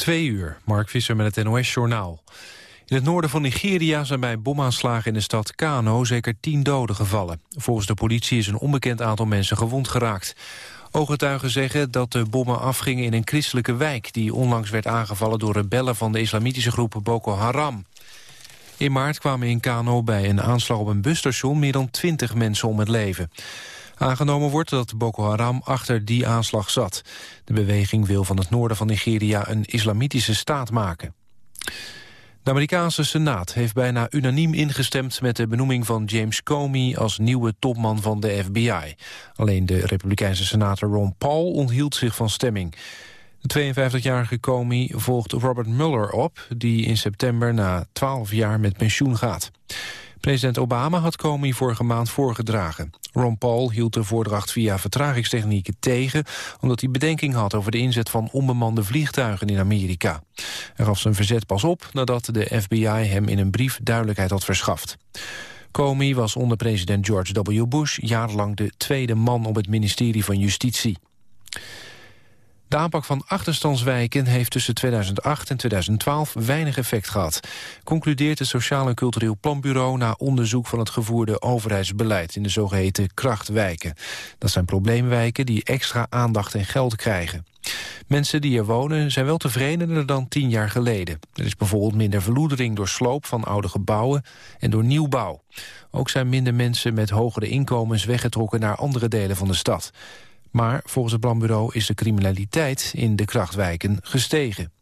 Twee uur, Mark Visser met het NOS-journaal. In het noorden van Nigeria zijn bij bomaanslagen in de stad Kano zeker tien doden gevallen. Volgens de politie is een onbekend aantal mensen gewond geraakt. Ooggetuigen zeggen dat de bommen afgingen in een christelijke wijk... die onlangs werd aangevallen door rebellen van de islamitische groep Boko Haram. In maart kwamen in Kano bij een aanslag op een busstation... meer dan twintig mensen om het leven. Aangenomen wordt dat Boko Haram achter die aanslag zat. De beweging wil van het noorden van Nigeria een islamitische staat maken. De Amerikaanse Senaat heeft bijna unaniem ingestemd met de benoeming van James Comey als nieuwe topman van de FBI. Alleen de republikeinse senator Ron Paul onthield zich van stemming. De 52-jarige Comey volgt Robert Mueller op, die in september na 12 jaar met pensioen gaat. President Obama had Comey vorige maand voorgedragen. Ron Paul hield de voordracht via vertragingstechnieken tegen... omdat hij bedenking had over de inzet van onbemande vliegtuigen in Amerika. Hij gaf zijn verzet pas op nadat de FBI hem in een brief duidelijkheid had verschaft. Comey was onder president George W. Bush jarenlang de tweede man op het ministerie van Justitie. De aanpak van achterstandswijken heeft tussen 2008 en 2012 weinig effect gehad. Concludeert het Sociaal en Cultureel Planbureau na onderzoek van het gevoerde overheidsbeleid in de zogeheten krachtwijken. Dat zijn probleemwijken die extra aandacht en geld krijgen. Mensen die er wonen zijn wel tevredener dan tien jaar geleden. Er is bijvoorbeeld minder verloedering door sloop van oude gebouwen en door nieuwbouw. Ook zijn minder mensen met hogere inkomens weggetrokken naar andere delen van de stad. Maar volgens het planbureau is de criminaliteit in de krachtwijken gestegen.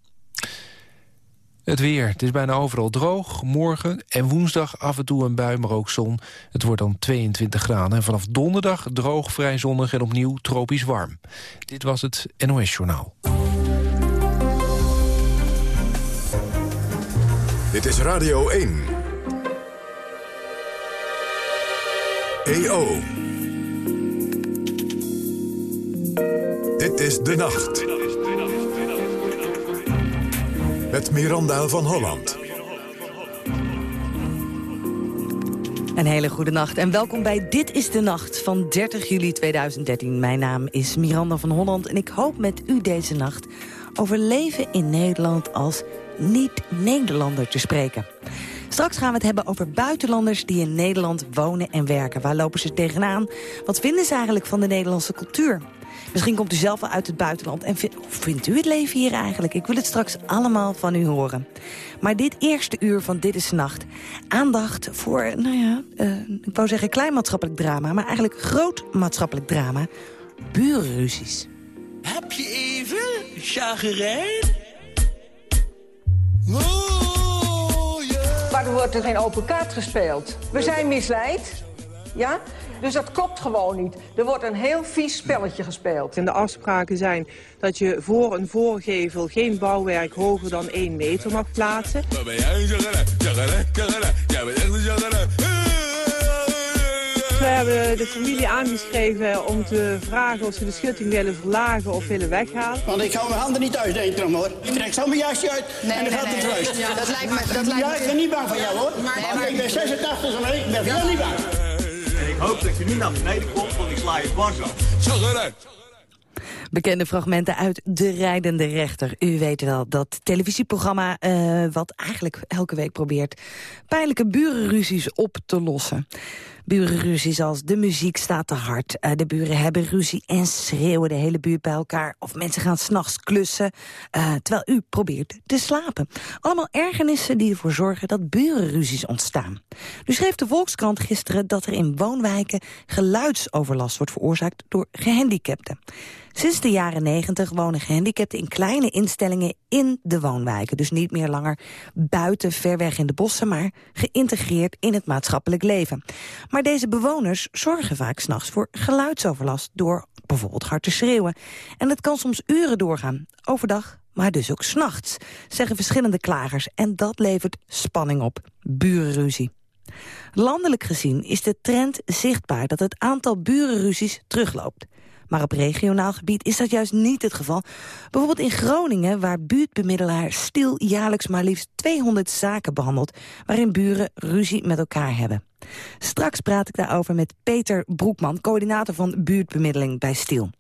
Het weer. Het is bijna overal droog. Morgen en woensdag af en toe een bui, maar ook zon. Het wordt dan 22 graden. En vanaf donderdag droog, vrij zonnig en opnieuw tropisch warm. Dit was het NOS Journaal. Dit is Radio 1. EO. Dit is De Nacht. Met Miranda van Holland. Een hele goede nacht en welkom bij Dit is de Nacht van 30 juli 2013. Mijn naam is Miranda van Holland en ik hoop met u deze nacht... over leven in Nederland als niet-Nederlander te spreken. Straks gaan we het hebben over buitenlanders die in Nederland wonen en werken. Waar lopen ze tegenaan? Wat vinden ze eigenlijk van de Nederlandse cultuur? Misschien komt u zelf wel uit het buitenland. En hoe vindt u het leven hier eigenlijk? Ik wil het straks allemaal van u horen. Maar dit eerste uur van Dit is Nacht. Aandacht voor, nou ja, uh, ik wou zeggen klein maatschappelijk drama... maar eigenlijk groot maatschappelijk drama. Burenruzies. Heb je even chagrijn? Oh, yeah. Waarom wordt er geen open kaart gespeeld? We zijn misleid. Ja? Dus dat klopt gewoon niet. Er wordt een heel vies spelletje gespeeld. En de afspraken zijn dat je voor een voorgevel geen bouwwerk hoger dan 1 meter mag plaatsen. We hebben de familie aangeschreven om te vragen of ze de schutting willen verlagen of willen weghalen. Want ik hou mijn handen niet thuis eten hoor. Ik trek zo mijn jasje uit nee, en dan nee, gaat het nee, rust. Ja, dat lijkt me... Dat lijkt ja, ik ben niet bang van jou hoor. Maar, maar ik ben 86 en ik ben heel niet bang. Ik hoop dat je niet naar beneden komt, want ik sla je dwars af. Bekende fragmenten uit De Rijdende Rechter. U weet wel, dat televisieprogramma uh, wat eigenlijk elke week probeert... pijnlijke burenruzies op te lossen. Burenruzies als de muziek staat te hard. Uh, de buren hebben ruzie en schreeuwen de hele buurt bij elkaar. Of mensen gaan s'nachts klussen, uh, terwijl u probeert te slapen. Allemaal ergernissen die ervoor zorgen dat burenruzies ontstaan. Nu schreef de Volkskrant gisteren dat er in woonwijken geluidsoverlast wordt veroorzaakt door gehandicapten. Sinds de jaren negentig wonen gehandicapten in kleine instellingen in de woonwijken. Dus niet meer langer buiten, ver weg in de bossen, maar geïntegreerd in het maatschappelijk leven. Maar deze bewoners zorgen vaak s'nachts voor geluidsoverlast door bijvoorbeeld hard te schreeuwen. En het kan soms uren doorgaan, overdag, maar dus ook s'nachts, zeggen verschillende klagers. En dat levert spanning op, burenruzie. Landelijk gezien is de trend zichtbaar dat het aantal burenruzies terugloopt. Maar op regionaal gebied is dat juist niet het geval. Bijvoorbeeld in Groningen, waar buurtbemiddelaar Stil jaarlijks maar liefst 200 zaken behandelt... waarin buren ruzie met elkaar hebben. Straks praat ik daarover met Peter Broekman, coördinator van buurtbemiddeling bij Stil.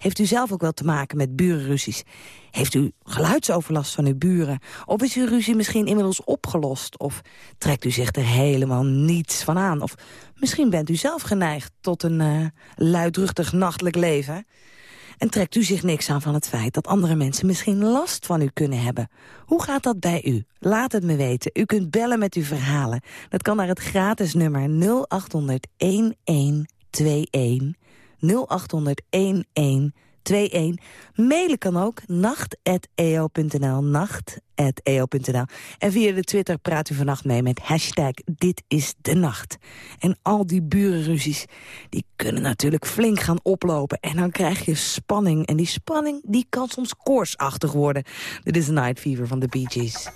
Heeft u zelf ook wel te maken met burenruzies? Heeft u geluidsoverlast van uw buren? Of is uw ruzie misschien inmiddels opgelost? Of trekt u zich er helemaal niets van aan? Of misschien bent u zelf geneigd tot een uh, luidruchtig nachtelijk leven? En trekt u zich niks aan van het feit dat andere mensen misschien last van u kunnen hebben? Hoe gaat dat bij u? Laat het me weten. U kunt bellen met uw verhalen. Dat kan naar het gratis nummer 0800 1121. 0800 1121. Mailen kan ook nacht.eo.nl, nacht.eo.nl. En via de Twitter praat u vannacht mee met hashtag Dit is de Nacht. En al die burenruzies, die kunnen natuurlijk flink gaan oplopen. En dan krijg je spanning. En die spanning, die kan soms koortsachtig worden. Dit is Night Fever van de Bee Gees.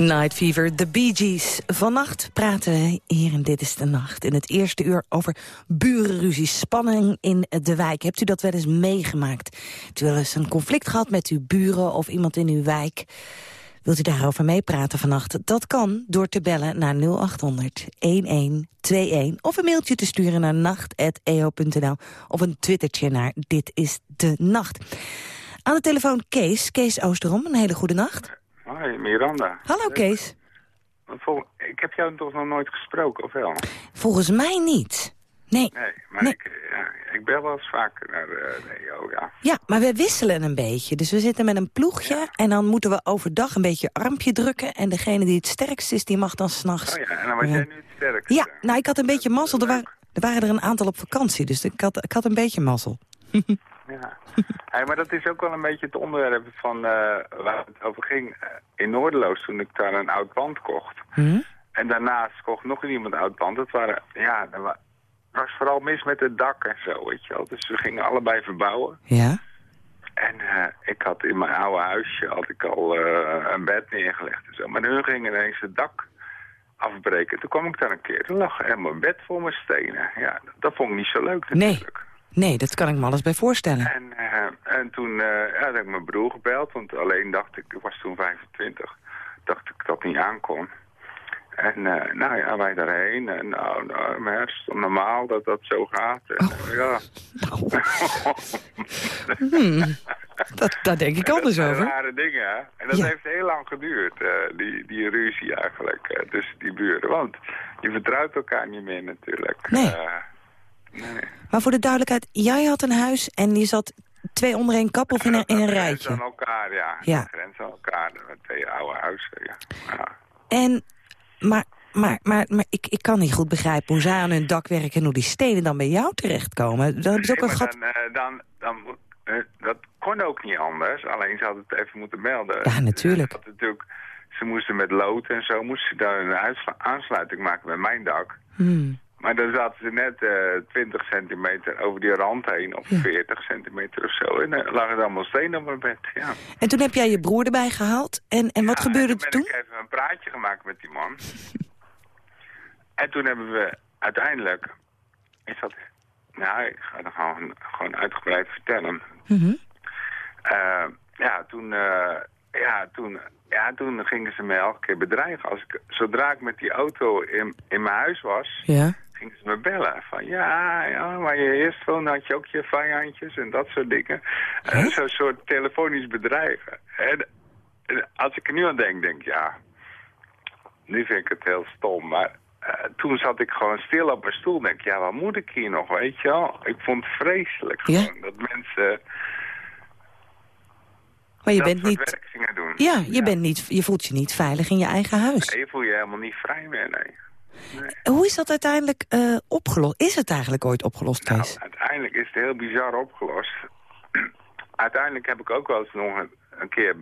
Night Fever, The Bee Gees. Vannacht praten we hier in Dit is de Nacht. In het eerste uur over burenruzie, spanning in de wijk. Hebt u dat wel eens meegemaakt? Hebt u wel eens een conflict gehad met uw buren of iemand in uw wijk? Wilt u daarover meepraten vannacht? Dat kan door te bellen naar 0800 1121 of een mailtje te sturen naar nacht.eo.nl of een twittertje naar Dit is de Nacht. Aan de telefoon Kees, Kees Oosterom. Een hele goede nacht. Hoi, Miranda. Hallo Kees. Ik heb jou toch nog nooit gesproken, of wel? Volgens mij niet. Nee. Nee, maar Nee. Ik, eh, ja, ik bel wel eens vaker naar de, de EO, ja. Ja, maar we wisselen een beetje. Dus we zitten met een ploegje en dan moeten we overdag een beetje armpje drukken. En degene die het sterkst is, die mag dan s'nachts... Oh ja, en dan was jij nu het sterkste. Ja, nou, ik had een beetje mazzel. Er, waren er waren er een aantal op vakantie, dus ik had, ik had een beetje mazzel. Ja. Hey, maar dat is ook wel een beetje het onderwerp van eh, waar het over ging. eh, in Noorderloos, toen ik daar een oud pand kocht. Hm? En daarnaast kocht nog iemand een oud pand. Het waren, ja, wa- was vooral mis met het dak en zo, weet je wel. Dus we gingen allebei verbouwen. Ja? En eh, ik had in mijn oude huisje had ik al een bed neergelegd en zo. Maar hun ging ineens het dak afbreken. Toen kwam ik daar een keer. Toen lag helemaal een bed vol met stenen. Ja, dat vond ik niet zo leuk natuurlijk. Nee, dat kan ik me alles bij voorstellen. En, eh, en toen eh, ja, had ik mijn broer gebeld, want alleen dacht ik, ik was toen 25, dacht ik dat niet aankon. En eh, nou ja, wij daarheen. En nou, nou maar het is normaal dat dat zo gaat. En, eh, ja. Nou, hmm, dat, daar denk ik anders dat over. rare dingen, hè? En dat Ja. heeft heel lang geduurd, eh, die, die ruzie eigenlijk, eh, tussen die buren. Want je vertrouwt elkaar niet meer natuurlijk. Nee. Nee. Maar voor de duidelijkheid, jij had een huis en je zat twee onder één kap of in een, in een Grens aan rijtje. elkaar, ja. Ja. Grens aan elkaar, met twee oude huizen, ja. ja. En, maar, maar, maar, maar ik, ik kan niet goed begrijpen hoe zij aan hun dak werken... en hoe die stenen dan bij jou terechtkomen. Dan hebben ze ook Nee, een gat... dan, eh, dan, dan, moet- eh, dat kon ook niet anders. Alleen ze hadden het even moeten melden. Ja, natuurlijk. Ze, hadden natuurlijk, ze moesten met lood en zo moesten ze daar een aansluiting maken met mijn dak. Hmm. Maar dan zaten ze net eh 20 centimeter over die rand heen, of 40 centimeter of zo. En dan lagen er allemaal stenen op mijn bed, ja. En toen heb jij je broer erbij gehaald. En, en wat Ja, gebeurde er toen toen? ik even een praatje gemaakt met die man. en toen hebben we uiteindelijk... Is dat... Nou, ik ga het gewoon, gewoon uitgebreid vertellen. Mhm. Eh, ja, toen, eh, ja, toen, ja, toen gingen ze me elke keer bedreigen. Als ik, zodra ik met die auto in, in mijn huis was, Ja. Gingen ze me bellen. Van ja, ja, maar je eerst woonde had je ook je vijandjes en dat soort dingen. En Zo'n soort telefonisch bedreigen. En, en als ik er nu aan denk, denk ik, ja, nu vind ik het heel stom. Maar eh, toen zat ik gewoon stil op mijn stoel. Denk ik, ja, wat moet ik hier nog, weet je wel? Ik vond het vreselijk Ja? gewoon dat mensen Maar je dat bent niet... doen. Ja, je, Bent niet, je voelt je niet veilig in je eigen huis. Nee, je voel je helemaal niet vrij meer, nee. Nee. Hoe is dat uiteindelijk eh, opgelost? Is het eigenlijk ooit opgelost, Nou, Kees? uiteindelijk is het heel bizar opgelost. uiteindelijk heb ik ook wel eens nog een, een keer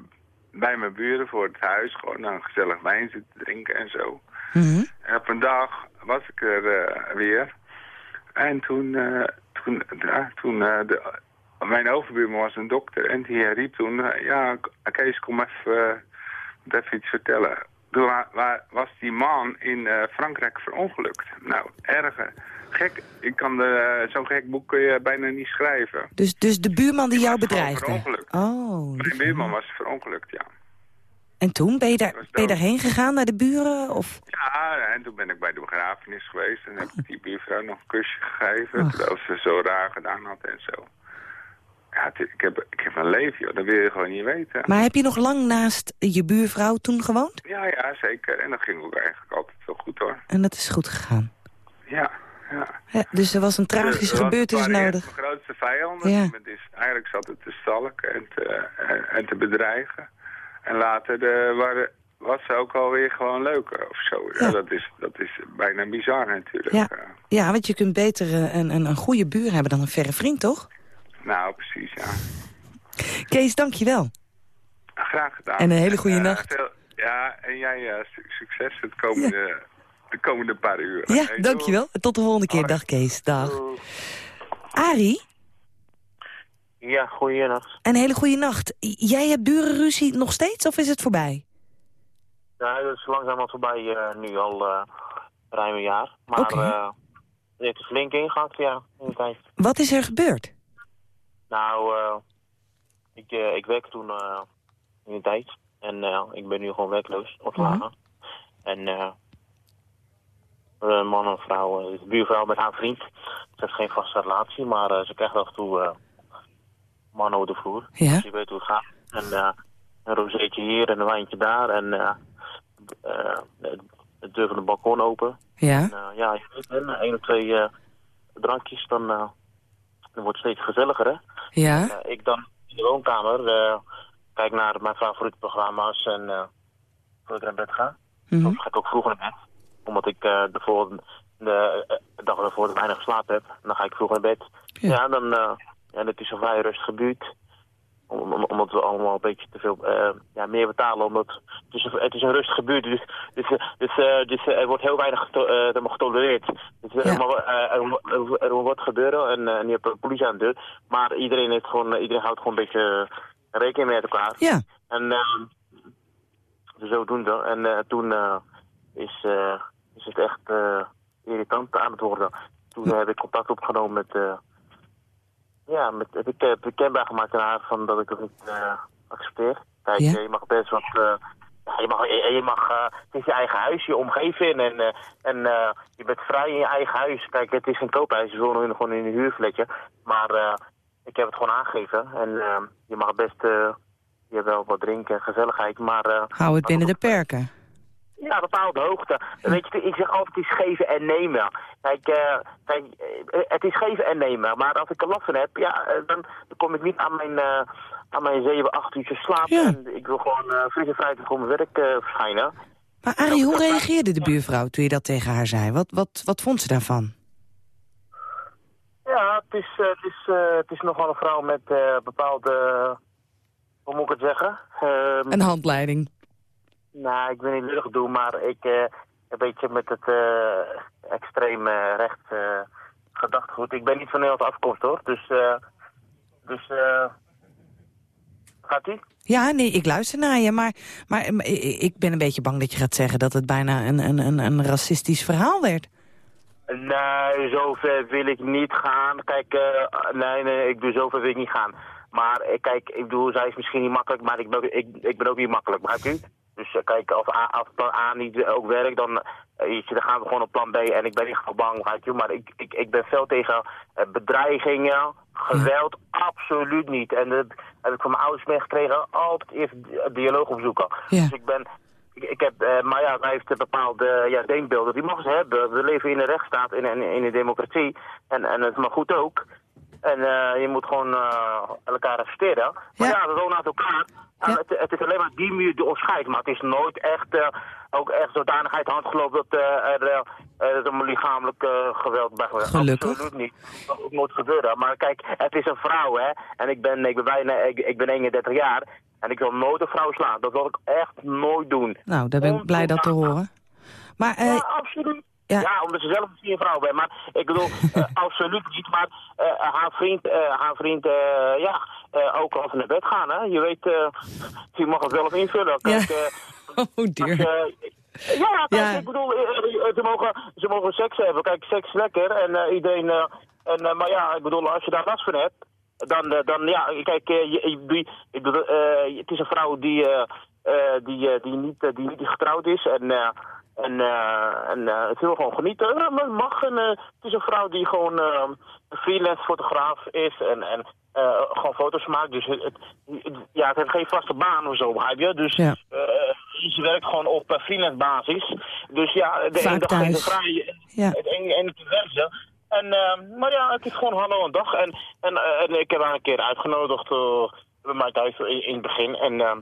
bij mijn buren voor het huis gewoon een gezellig wijn zitten drinken en zo. Mhm. En op een dag was ik er eh, weer. En toen, eh, toen, toen de, mijn overbuurman was een dokter en die riep toen, ja Kees kom even, even iets vertellen. Was die man in eh, Frankrijk verongelukt. Nou, erger. Gek, ik kan de- zo'n gek boek kun je bijna niet schrijven. Dus, dus de buurman die Die jou bedreigde? verongelukt. Oh, Mijn buurman was verongelukt, ja. en toen? Ben je, daar, ben je daarheen gegaan, naar de buren? Of? Ja, en toen ben ik bij de begrafenis geweest en heb ik die buurvrouw nog een kusje gegeven. Ach. Terwijl ze zo raar gedaan had en zo. Ja, ik heb, ik heb een leven, joh. Dat wil je gewoon niet weten. Maar heb je nog lang naast je buurvrouw toen gewoond? Ja, ja, zeker. En dat ging ook eigenlijk altijd wel goed, hoor. En dat is goed gegaan. Ja, ja. Ja, dus er was een tragische Dus, gebeurtenis nodig. Mijn grootste vijanden. Ja. Is, eigenlijk zat het te stalken en te, en, en te bedreigen. En later de, waren, was ze ook alweer gewoon leuker of zo. Ja. Dat, is, dat is bijna bizar natuurlijk. Ja. Eh, Ja, want je kunt beter eh, een, een, een goede buur hebben dan een verre vriend, toch? Nou, precies, ja. Kees, dank je wel. Graag gedaan. En een hele goede eh, nacht. veel- ja, en jij eh, su- succes het komende, de komende paar uur. Ja, Hey, dank je wel. Tot de volgende keer. Hoi. Dag Kees. Dag. doei. Arie, Ja, goeienacht. een hele goede nacht. Jij hebt burenruzie nog steeds of is het voorbij? Ja, dat is langzamerhand voorbij eh, nu al eh, ruim een jaar. Maar Oké. eh het heeft flink ingehakt, ja, in de tijd. Wat is er gebeurd? Nou, eh, ik, eh, ik werk toen eh, in de tijd. En ik ben nu gewoon werkloos, ontslagen. En eh een man en vrouw, de buurvrouw met haar vriend. Ze heeft geen vaste relatie, maar ze krijgt af en toe mannen over de vloer. Ja? Dus je weet hoe het gaat. En een rozeetje hier en een wijntje daar. En de, de deur van de balkon open. Ja? En, eh, ja, na één of twee drankjes, dan, dan wordt het steeds gezelliger, hè. Ja? Eh, ik dan in de woonkamer eh, kijk naar mijn favoriete programma's en eh voordat ik naar bed ga. Soms ga ik ook vroeger naar bed, omdat ik eh, de, volgende, de dag ervoor weinig geslapen heb. Dan ga ik vroeg naar bed. Ja. Ja, dan, eh ja, het is een vrij rustige buurt. Om, om- omdat we allemaal een beetje te veel eh, ja, meer betalen. Omdat het, is een, het is een rustige buurt. Dus, dus, dus, eh, dus eh, er wordt heel weinig geto getolereerd. Dus, Ja. maar, er, er, er wordt gebeuren en, en je hebt de politie aan de deur. Maar iedereen, heeft gewoon, iedereen houdt gewoon een beetje rekening met elkaar. Ja. En eh, zodoende. En eh, toen eh, is, eh, is het echt irritant aan het worden. Toen heb ik contact opgenomen met... eh, ja, met, heb ik heb ik kenbaar gemaakt aan haar van dat ik het niet eh, accepteer. Kijk, Ja. eh, je mag best wat... eh, je mag, je, je mag eh, het is je eigen huis, je omgeving en, eh, en eh, je bent vrij in je eigen huis. Kijk, het is geen koophuis, je woont gewoon in een huurfletje. Maar eh, ik heb het gewoon aangegeven en eh, je mag best, eh, je hebt wel wat drinken, gezelligheid, maar... eh, Hou het binnen de perken. Ja, bepaalde hoogte. Weet je, ik zeg altijd, het is geven en nemen. Kijk, eh, kijk eh, het is geven en nemen. Maar als ik er last van heb, ja, eh, dan, dan kom ik niet aan mijn, aan mijn 7, 8 uurtjes slaap. Ja. En ik wil gewoon uh, fris en voor mijn werk verschijnen. Maar Arie, hoe reageerde de buurvrouw toen je dat tegen haar zei? Wat, wat, wat vond ze daarvan? Ja, het is, het is, het is nogal een vrouw met bepaalde, hoe moet ik het zeggen? Ehm, Een handleiding. Nou, ik wil niet lullig doen, maar ik eh, een beetje met het eh extreem eh, recht eh, gedachtegoed. Ik ben niet van Nederlandse afkomst hoor, dus, eh dus gaat ie? Ja, nee, ik luister naar je, maar, maar ik ben een beetje bang dat je gaat zeggen dat het bijna een, een, een, een racistisch verhaal werd. Nee, zover wil ik niet gaan. Kijk, nee, nee, ik doe zover wil ik niet gaan. Maar kijk, ik bedoel, zij is misschien niet makkelijk, maar ik ben, ik, ik ben ook niet makkelijk, begrijp u? Dus eh, kijk, als, A, als plan A niet ook werkt, dan, eh, weet je, dan gaan we gewoon op plan B. En ik ben niet gewoon bang, begrijp je? Maar ik, ik, ik ben fel tegen eh, bedreigingen, geweld, absoluut niet. En dat heb ik van mijn ouders meegekregen, altijd eerst di- dialoog opzoeken. Ja. Dus ik ben... Ik, heb, eh, maar ja, hij heeft bepaalde ja, denkbeelden. Die mogen ze hebben. We leven in een rechtsstaat, in, in, in een democratie. En, en het mag goed ook. En eh, je moet gewoon eh, elkaar respecteren. Maar Ja. ja, we wonen uit elkaar. Ja. het, het is alleen maar die muur die ons scheidt. Maar het is nooit echt, eh, ook echt zodanigheid handgelopen dat er, een lichamelijk geweld bij geweest. Gelukkig. Absoluut niet. Dat moet gebeuren. Maar kijk, het is een vrouw, hè. En ik ben, ik ben bijna, ik, ik ben 31 jaar. En ik wil nooit een vrouw slaan. Dat wil ik echt nooit doen. Nou, daar ben ik blij dat te horen. Maar Ja, absoluut. Ja. Ja. omdat ze zelf misschien een vrouw bent. Maar ik bedoel, eh, absoluut niet. Maar eh, haar vriend, eh, haar vriend ja, ook als ze naar bed gaan, hè. Je weet, je mag het zelf invullen. Kijk, Ja. eh, oh dear. ja, kijk, Ja. ik bedoel, ze, mogen, ze mogen seks hebben. Kijk, seks is lekker. En iedereen, en, maar ja, ik bedoel, als je daar last van hebt, dan, dan ja, kijk, je, die- ik bedoel, het is een vrouw die, die, die, niet, die niet getrouwd is. En, en, eh, en eh, het wil gewoon genieten. Ja, maar het mag. En, eh, het is een vrouw die gewoon eh, een freelance fotograaf is en, en eh, gewoon foto's maakt. Dus het, het- ja, het heeft geen vaste baan of zo, begrijp je? Dus Ja. eh, ze werkt gewoon op eh, freelance basis. Dus ja, de Vaak ene dag is ze vrij, Ja. het ene, werkt ze. En, eh, maar ja, het is gewoon hallo een dag. En, en, eh, en ik heb haar een keer uitgenodigd eh, bij mij thuis in, in het begin. En, eh,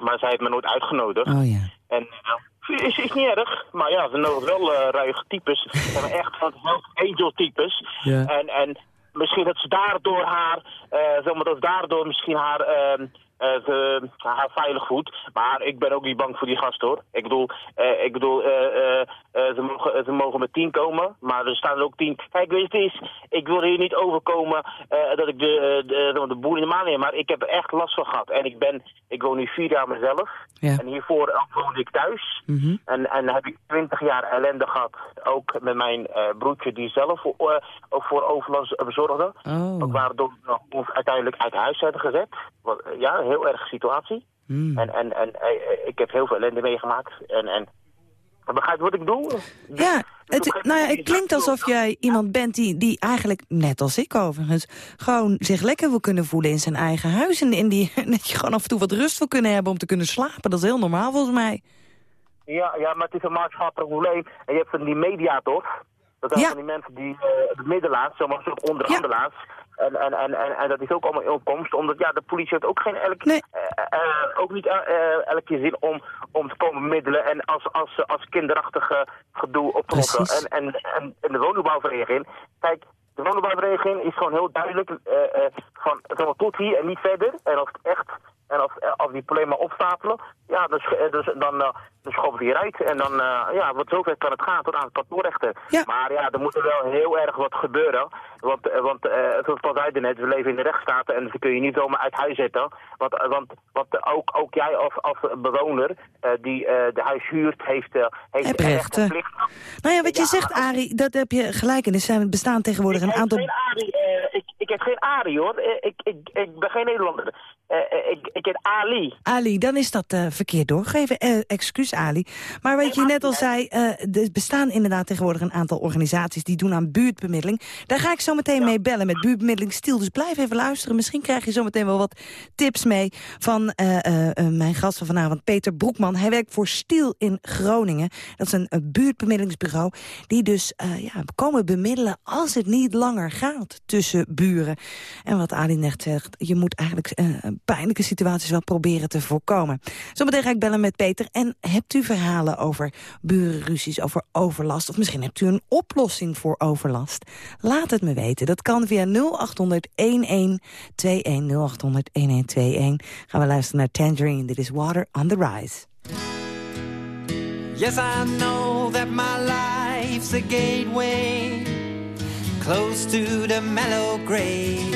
maar zij heeft me nooit uitgenodigd. Oh ja. En uh, is, is niet erg, maar ja, ze nodigt wel eh ruige types. Ze zijn echt van angel types. Ja. En, en misschien dat ze daardoor haar, eh zeg maar, dat ze daardoor misschien haar, ehm, eh, ze, haar veilig voelt. Maar ik ben ook niet bang voor die gast hoor. Ik bedoel, eh, ik bedoel eh, eh, eh, ze, mogen, ze mogen met tien komen, maar er staan er ook tien. Kijk, weet je, het is, ik wil hier niet overkomen eh, dat ik de, de, boel in de maan neem, maar ik heb er echt last van gehad. En ik ben, ik woon nu vier jaar mezelf. Ja. En hiervoor eh, woonde ik thuis. Mhm. En, en heb ik twintig jaar ellende gehad. Ook met mijn eh, broertje die zelf voor, eh, ook voor overlast eh, bezorgde. Oh. Ook waardoor we ons uiteindelijk uit huis zijn gezet. Wat, eh, ja, heel erg situatie. Hmm. En, en, en eh, eh, ik heb heel veel ellende meegemaakt. En, en begrijp wat ik bedoel? Ja, het, nou ja, het klinkt alsof jij iemand bent die, die eigenlijk, net als ik overigens... gewoon zich lekker wil kunnen voelen in zijn eigen huis. En, en die, dat je gewoon af en toe wat rust wil kunnen hebben om te kunnen slapen. Dat is heel normaal volgens mij. Ja, ja, maar het is een maatschappelijk probleem. En je hebt van die media toch? Dat zijn Ja. van die mensen die de middelaars, zeg maar, een soort onderhandelaars. En, en, en, en dat is ook allemaal in opkomst, omdat ja, de politie heeft ook geen elk, Nee. eh, eh, ook niet eh, eh, elke zin om, om te komen bemiddelen en als, als, als kinderachtige gedoe op te lossen. En, en, en, en de woningbouwvereniging, kijk, de woningbouwvereniging is gewoon heel duidelijk van maar, tot hier en niet verder. En als het echt, en als, als die problemen opstapelen, ja, eh, dus, dan, eh, dan schoppen we hieruit. En dan, eh, ja, wat zover kan het gaan tot aan het kantoorrechten. Ja. Maar ja, er moet er wel heel erg wat gebeuren. Want, want eh, zoals Paul zei net, we leven in de rechtsstaat en ze kun je niet zomaar uit huis zetten. Want, want, eh, ook, ook jij als, als bewoner die de huis huurt, heeft, heeft recht rechten. en plicht. Nou ja, wat je Ja, zegt, Arie, dat heb je gelijk in. Er zijn bestaan tegenwoordig een aantal... geen ik, heb geen Ari hoor. Ik, ik, ik ben geen Nederlander. Eh, eh, ik, ik heb Ali. Ali, dan is dat eh, verkeerd doorgegeven. Excuus, Ali. Maar wat je net al zei, er bestaan inderdaad tegenwoordig een aantal organisaties... die doen aan buurtbemiddeling. Daar ga ik zo meteen mee bellen met buurtbemiddeling Stiel. Dus blijf even luisteren. Misschien krijg je zo meteen wel wat tips mee... van mijn gast van vanavond, Peter Broekman. Hij werkt voor Stiel in Groningen. Dat is een, buurtbemiddelingsbureau... die dus ja, komen bemiddelen als het niet langer gaat tussen buren. En wat Ali net zegt, je moet eigenlijk pijnlijke situaties wel proberen te voorkomen. Zometeen ga ik bellen met Peter. En hebt u verhalen over burenruzies, over overlast... of misschien hebt u een oplossing voor overlast? Laat het me weten. Dat kan via 0800-1121. 0800-1121. Gaan we luisteren naar Tangerine. Dit is Water on the Rise. Yes, I know that my life's a gateway close to the mellow grave.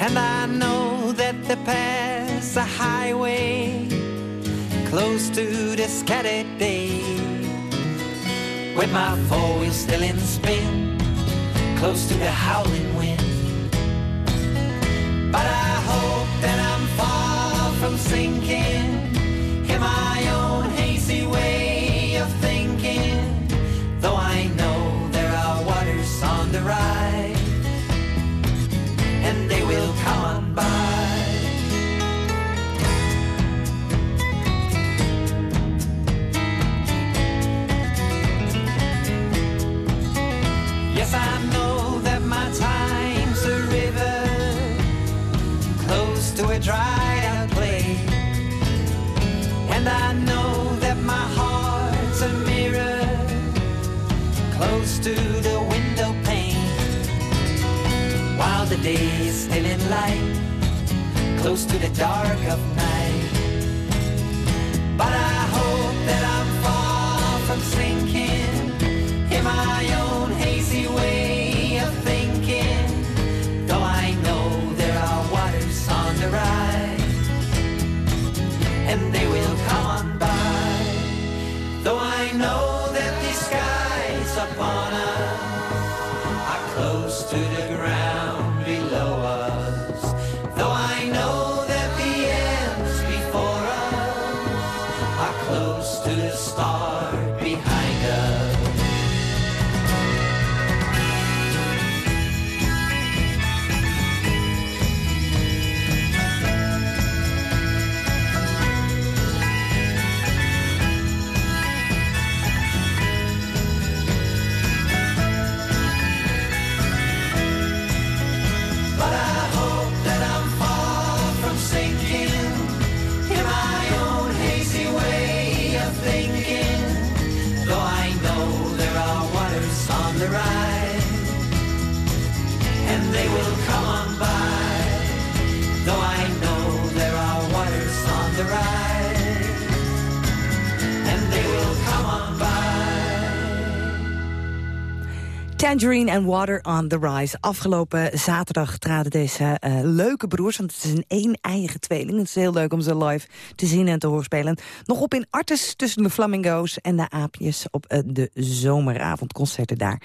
And I know that the past's a highway close to the scattered day. With my four wheels still in spin, close to the howling wind. But I hope that I'm far from sinking in my own hazy way of thinking. Though I know there are waters on the rise, and they will come on by. Close to a dried out place. And I know that my heart's a mirror close to the window pane. While the day is still in light, close to the dark of night. Tangerine and Water on the Rise. Afgelopen zaterdag traden deze eh, leuke broers... want het is een één-eigen tweeling. Het is heel leuk om ze live te zien en te hoorspelen. Nog op in Artes tussen de flamingo's en de aapjes... op eh, de zomeravondconcerten daar.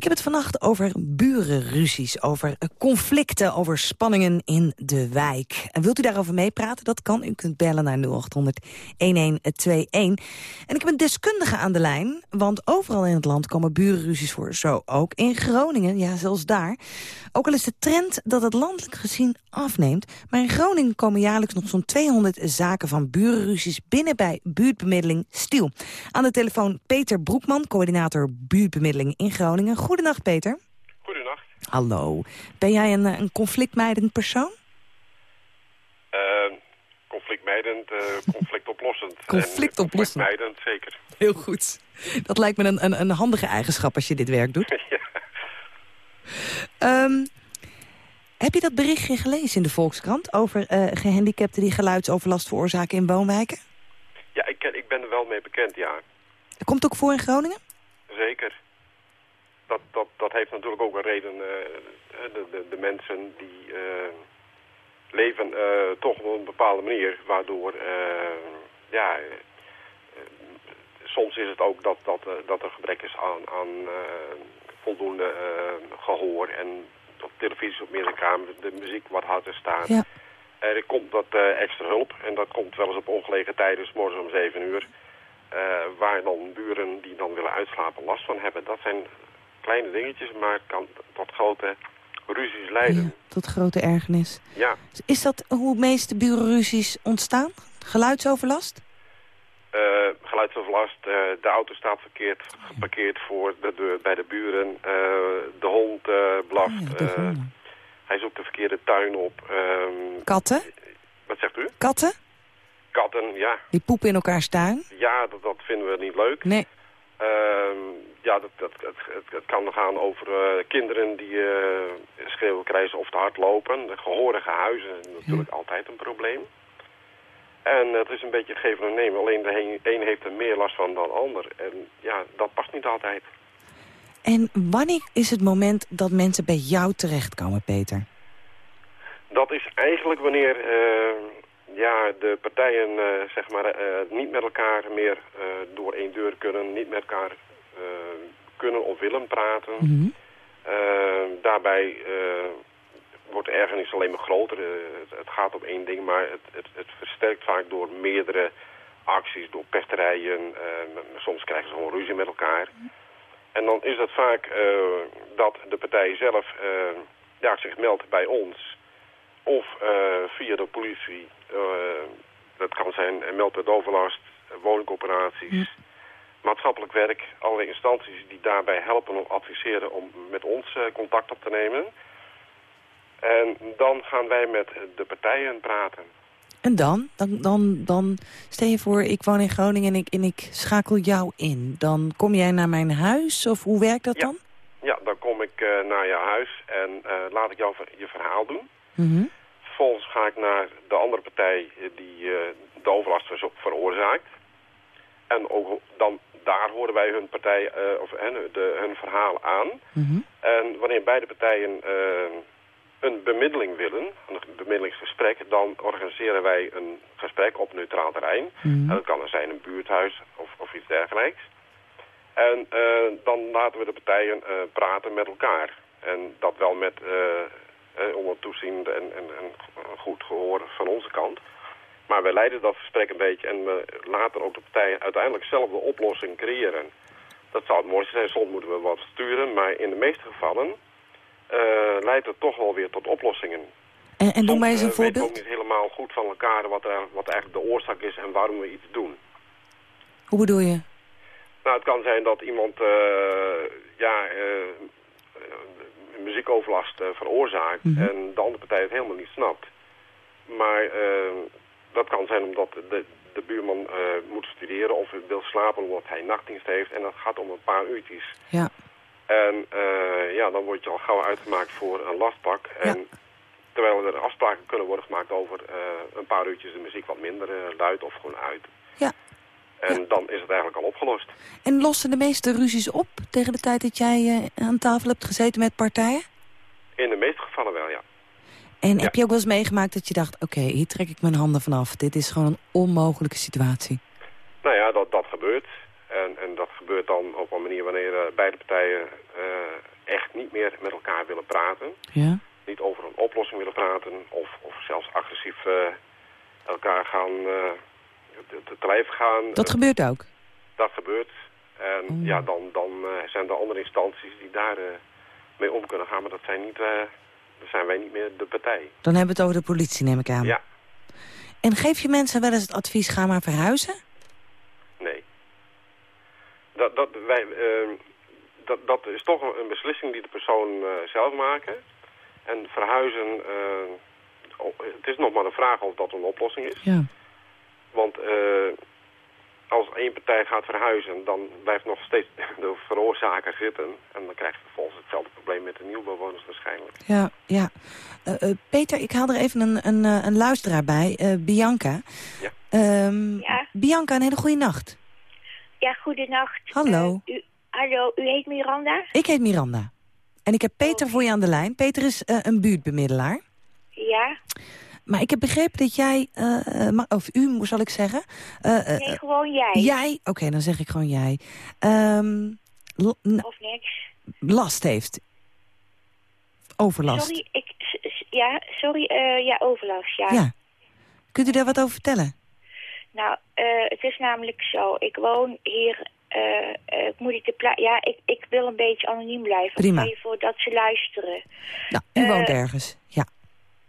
Ik heb het vannacht over burenruzies, over eh, conflicten, over spanningen in de wijk. En wilt u daarover meepraten? Dat kan. U kunt bellen naar 0800 1121. En ik heb een deskundige aan de lijn, want overal in het land komen burenruzies voor. Zo ook in Groningen, ja, zelfs daar. Ook al is de trend dat het landelijk gezien afneemt. Maar in Groningen komen jaarlijks nog zo'n 200 zaken van burenruzies binnen bij buurtbemiddeling Stiel. Aan de telefoon Peter Broekman, coördinator buurtbemiddeling in Groningen. Goedenacht, Peter. Goedenacht. Hallo. Ben jij een, een conflictmijdend persoon? Uh, conflictmijdend, uh, conflictoplossend. Conflictoplossend. Conflictmijdend, zeker. Heel goed. Dat lijkt me een, een, een handige eigenschap als je dit werk doet. ja. Um, heb je dat berichtje gelezen in de Volkskrant... over uh, gehandicapten die geluidsoverlast veroorzaken in woonwijken? Ja, ik, ken, ik ben er wel mee bekend, ja. Dat komt ook voor in Groningen? Zeker. Dat, dat, dat heeft natuurlijk ook een reden. Uh, de, de, de, mensen die uh, leven toch op een bepaalde manier... waardoor, ja... soms is het ook dat, dat, dat er gebrek is aan, aan voldoende gehoor... en op televisie op meerdere kamers de muziek wat harder staat. Ja. Er komt wat uh, extra hulp en dat komt wel eens op ongelegen tijden, s morgens om 7 uur. Waar dan buren die dan willen uitslapen last van hebben. Dat zijn kleine dingetjes, maar het kan tot grote ruzies leiden. Ja, tot grote ergernis. Ja. Is dat hoe de meeste burenruzies ontstaan? Geluidsoverlast? Uh, geluidsoverlast, uh, de auto staat verkeerd geparkeerd voor de deur bij de buren. Uh, de hond blaft. Oh ja, hij zoekt de verkeerde tuin op. Um, Katten? Wat zegt u? Katten? Katten, ja. Die poepen in elkaars tuin? Ja, dat, dat vinden we niet leuk. Nee. Ja, dat, dat, het, het, kan gaan over kinderen die schreeuwen krijgen of te hard lopen. De gehorige huizen is natuurlijk ja. altijd een probleem. En het is een beetje geven en nemen. Alleen de een heeft er meer last van dan de ander. En ja, dat past niet altijd. En wanneer is het moment dat mensen bij jou terechtkomen, Peter? Dat is eigenlijk wanneer uh, ja, de partijen uh, zeg maar, uh, niet met elkaar meer door één deur kunnen. Niet met elkaar kunnen of willen praten. Mm -hmm. daarbij wordt de ergernis alleen maar groter. Het, het, gaat om één ding, maar het, het, het, versterkt vaak door meerdere acties, door pesterijen. Uh, soms krijgen ze gewoon ruzie met elkaar. En dan is het vaak uh, dat de partij zelf ja, zich meldt bij ons. Of via de politie, dat kan zijn meldt het overlast, woningcoöperaties... Hm. Maatschappelijk werk, allerlei instanties die daarbij helpen of adviseren om met ons contact op te nemen. En dan gaan wij met de partijen praten. En dan? Dan, dan, dan stel je voor, ik woon in Groningen en ik, en ik schakel jou in. Dan kom jij naar mijn huis of hoe werkt dat ja. dan? Ja, dan kom ik uh, naar jouw huis en uh, laat ik jou je verhaal doen. Mm -hmm. Vervolgens ga ik naar de andere partij die uh, de overlast veroorzaakt. En ook dan, daar horen wij hun, partij, of, de, hun verhaal aan. Mm -hmm. En wanneer beide partijen een bemiddeling willen, een bemiddelingsgesprek, dan organiseren wij een gesprek op neutraal terrein. Mm. En dat kan er zijn een buurthuis of, of iets dergelijks. En uh, dan laten we de partijen praten met elkaar. En dat wel met onder toezien en, en, en, goed gehoor van onze kant. Maar wij leiden dat gesprek een beetje en we laten ook de partijen uiteindelijk zelf de oplossing creëren. Dat zou het mooiste zijn, soms moeten we wat sturen, maar in de meeste gevallen uh, leidt het toch wel weer tot oplossingen. En, en doe mij eens een uh, voorbeeld. We ook niet helemaal goed van elkaar wat, er, wat eigenlijk de oorzaak is en waarom we iets doen. Hoe bedoel je? Nou, het kan zijn dat iemand uh, ja, muziekoverlast veroorzaakt Mhm. mm -hmm. en de andere partij het helemaal niet snapt. Maar dat kan zijn omdat de, de buurman moet studeren of wil slapen omdat hij nachtdienst heeft en dat gaat om een paar uurtjes. Ja. En uh, ja, dan word je al gauw uitgemaakt voor een lastpak. En Ja. terwijl er afspraken kunnen worden gemaakt over uh, een paar uurtjes de muziek wat minder luid of gewoon uit. Ja. En dan is het eigenlijk al opgelost. En lossen de meeste ruzies op tegen de tijd dat jij aan tafel hebt gezeten met partijen? In de meeste gevallen wel, ja. En Ja. heb je ook wel eens meegemaakt dat je dacht... oké, hier trek ik mijn handen vanaf. Dit is gewoon een onmogelijke situatie. Nou ja, dat, dat gebeurt. En, en dat gebeurt dan op een manier wanneer uh, beide partijen uh, echt niet meer met elkaar willen praten. Ja. Niet over een oplossing willen praten of, of zelfs agressief eh, elkaar gaan eh, te, te, lijf gaan. Dat gebeurt ook? Dat gebeurt. En Oh. ja, dan, dan eh, zijn er andere instanties die daar eh, mee om kunnen gaan. Maar dat zijn, niet, eh, dan zijn wij niet meer de partij. Dan hebben we het over de politie, neem ik aan. Ja, En geef je mensen wel eens het advies, ga maar verhuizen? nee. Dat, dat, wij, eh, dat, dat is toch een, beslissing die de persoon eh, zelf maken. En verhuizen, eh, oh, het is nog maar een vraag of dat een oplossing is. Ja. Want eh, als één partij gaat verhuizen, dan blijft nog steeds de veroorzaker zitten. En dan krijg je vervolgens hetzelfde probleem met de nieuwbewoners waarschijnlijk. Ja, ja. Eh, eh, Peter, ik haal er even een, een, eh, een luisteraar bij, eh, Bianca. Ja. Ehm, Ja. Bianca, een hele goede nacht. Ja, goedenacht. Hallo. U, hallo, u heet Miranda? Ik heet Miranda. En ik heb Peter voor je aan de lijn. Peter is eh, een buurtbemiddelaar. Ja? Maar ik heb begrepen dat jij, eh, eh, of u zal ik zeggen... eh, Nee, gewoon jij. Jij, oké, dan zeg ik gewoon jij. Ehm, Of niks? last heeft. Overlast. Sorry, ik... Ja, sorry, ja, overlast, ja. Ja. Kunt u daar wat over vertellen? Nou, het is namelijk zo. Ik woon hier... eh, moet ik de ja, ik, ik wil een beetje anoniem blijven. Prima. Stel je voor dat ze luisteren. Nou, u woont ergens. Ja,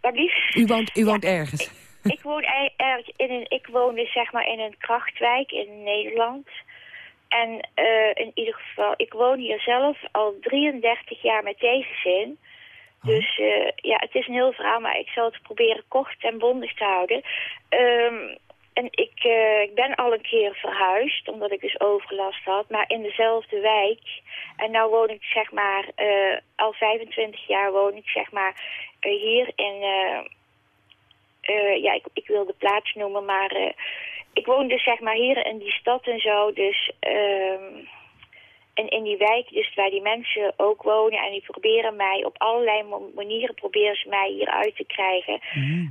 Wat lief? u woont, u woont ergens. ik woon ei- ergens in een, ik woonde zeg maar in een krachtwijk in Nederland. En eh, in ieder geval, ik woon hier zelf al 33 jaar met tegenzin. Dus eh, ja, het is een heel verhaal, maar ik zal het proberen kort en bondig te houden. Ehm, en ik, eh, ik ben al een keer verhuisd, omdat ik dus overlast had, maar in dezelfde wijk. En nu woon ik zeg maar, al 25 jaar woon ik zeg maar hier in... eh, eh, ja, ik, ik wil de plaats noemen, maar eh, ik woon dus zeg maar hier in die stad en zo, dus ehm, en in die wijk, dus waar die mensen ook wonen en die proberen mij op allerlei manieren proberen ze mij hier uit te krijgen.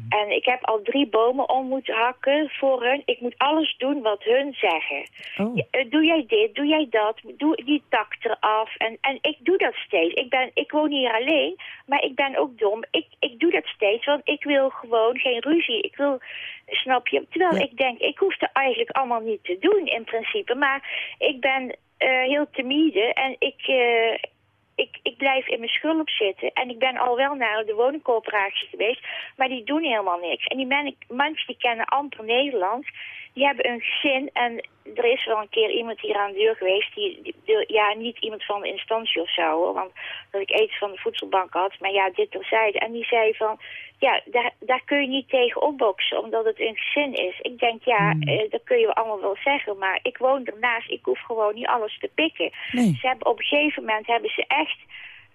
En ik heb al drie bomen om moeten hakken voor hun. Ik moet alles doen wat hun zeggen. Oh. Eh, doe jij dit, doe jij dat, doe die tak eraf. En, en ik doe dat steeds. Ik, ben, ik woon hier alleen, maar ik ben ook dom. Ik, ik doe dat steeds, want ik wil gewoon geen ruzie. Ik wil, snap je? Terwijl ik denk, ik hoef het eigenlijk allemaal niet te doen in principe. Maar ik ben heel timide en ik... eh, ik, ik blijf in mijn schulp zitten. En ik ben al wel naar de woningcoöperatie geweest. Maar die doen helemaal niks. En die men, mensen die kennen amper Nederlands. Die hebben een gezin. En er is wel een keer iemand hier aan de deur geweest. Die, die- die- ja, niet iemand van de instantie of zo. Hoor, want dat ik eten van de voedselbank had. Maar ja, dit terzijde. En die zei van... Ja, daar, daar kun je niet tegen opboksen. Omdat het een gezin is. Ik denk, ja, eh, dat kun je allemaal wel zeggen. Maar ik woon ernaast. Ik hoef gewoon niet alles te pikken. Nee. Ze hebben op een gegeven moment hebben ze echt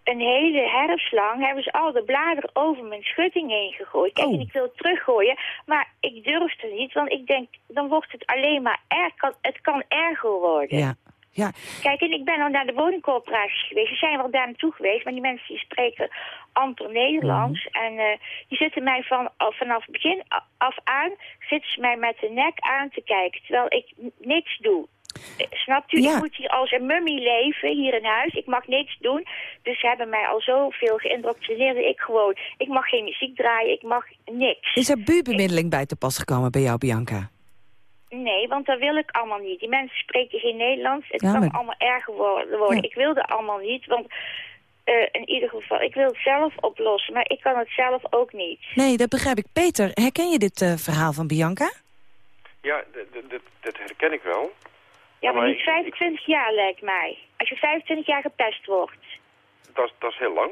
een hele herfst lang hebben ze al de bladeren over mijn schutting heen gegooid. Kijk, Oh. en ik wil het teruggooien, maar ik durfde niet, want ik denk, dan wordt het alleen maar erg. Kan, het kan erger worden. Ja. Ja, Kijk, en ik ben al naar de woningcoöperatie geweest. Ze zijn wel daar naartoe geweest, maar die mensen die spreken amper Nederlands. En eh, die zitten mij van, vanaf het begin af aan, zitten ze mij met de nek aan te kijken, terwijl ik niks doe. Snapt u? Ja. Ik moet hier als een mummie leven, hier in huis. Ik mag niks doen. Dus ze hebben mij al zoveel geïndoctrineerd. dat Ik gewoon, ik mag geen muziek draaien, ik mag niks. is er buurbemiddeling bij te pas gekomen bij jou, Bianca? Nee, want dat wil ik allemaal niet. Die mensen spreken geen Nederlands. Het Ja, kan allemaal erger worden. Ja. Ik wil dat allemaal niet, want eh, in ieder geval, ik wil het zelf oplossen. Maar ik kan het zelf ook niet. Nee, dat begrijp ik. Peter, herken je dit eh, verhaal van Bianca? Ja, d- d- dit, dit herken ik wel. Ja, maar niet ik- 25 jaar lijkt mij. Als je 25 jaar gepest wordt. Dat, is- dat is heel lang.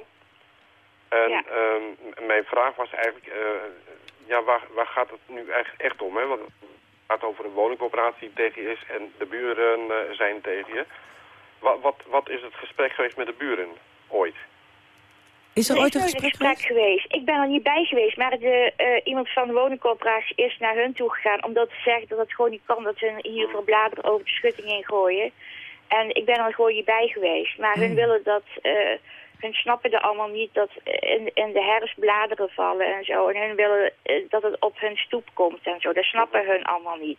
En Ja. ehm, mijn vraag was eigenlijk, eh, ja, waar, waar gaat het nu echt, echt om? Hè? Want het gaat over een woningcoöperatie die tegen je is en de buren eh, zijn tegen je. Wat, wat, wat is het gesprek geweest met de buren ooit? Is er Er ooit een gesprek geweest? geweest? Ik ben er niet bij geweest, maar de, eh, iemand van de woningcoöperatie is naar hun toe gegaan... omdat ze zeggen dat het gewoon niet kan dat ze hier voor bladeren over de schutting heen gooien. En ik ben er gewoon niet bij geweest. Maar hun willen dat... eh, hun snappen er allemaal niet dat in, in de herfst bladeren vallen en zo. En hun willen eh, dat het op hun stoep komt en zo. Dat snappen hun allemaal niet.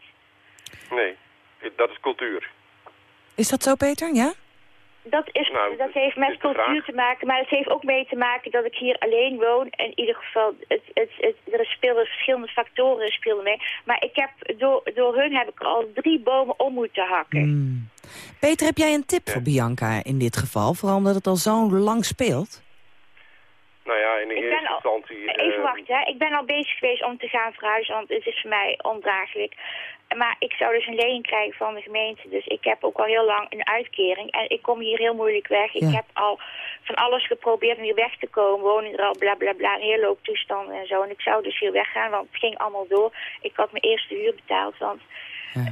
Nee, dat is cultuur. Is dat zo, Peter? Ja? Dat, is, Nou, dat heeft met cultuur te maken, maar het heeft ook mee te maken dat ik hier alleen woon. In ieder geval, het, het, het, er spelen verschillende factoren spelen mee. Maar ik heb, door, door hun heb ik al drie bomen om moeten hakken. Hmm. Peter, heb jij een tip voor Bianca in dit geval? Vooral omdat het al zo lang speelt. Nou ja, in de Ik eerste ben al- instantie... eh, Even wachten, hè. ik ben al bezig geweest om te gaan verhuizen, want het is voor mij ondraaglijk. Maar ik zou dus een lening krijgen van de gemeente, dus ik heb ook al heel lang een uitkering. En ik kom hier heel moeilijk weg. Ja. Ik heb al van alles geprobeerd om hier weg te komen, wonen er al bla bla bla, een hele hoop toestanden en zo. En ik zou dus hier weggaan, want het ging allemaal door. Ik had mijn eerste huur betaald, want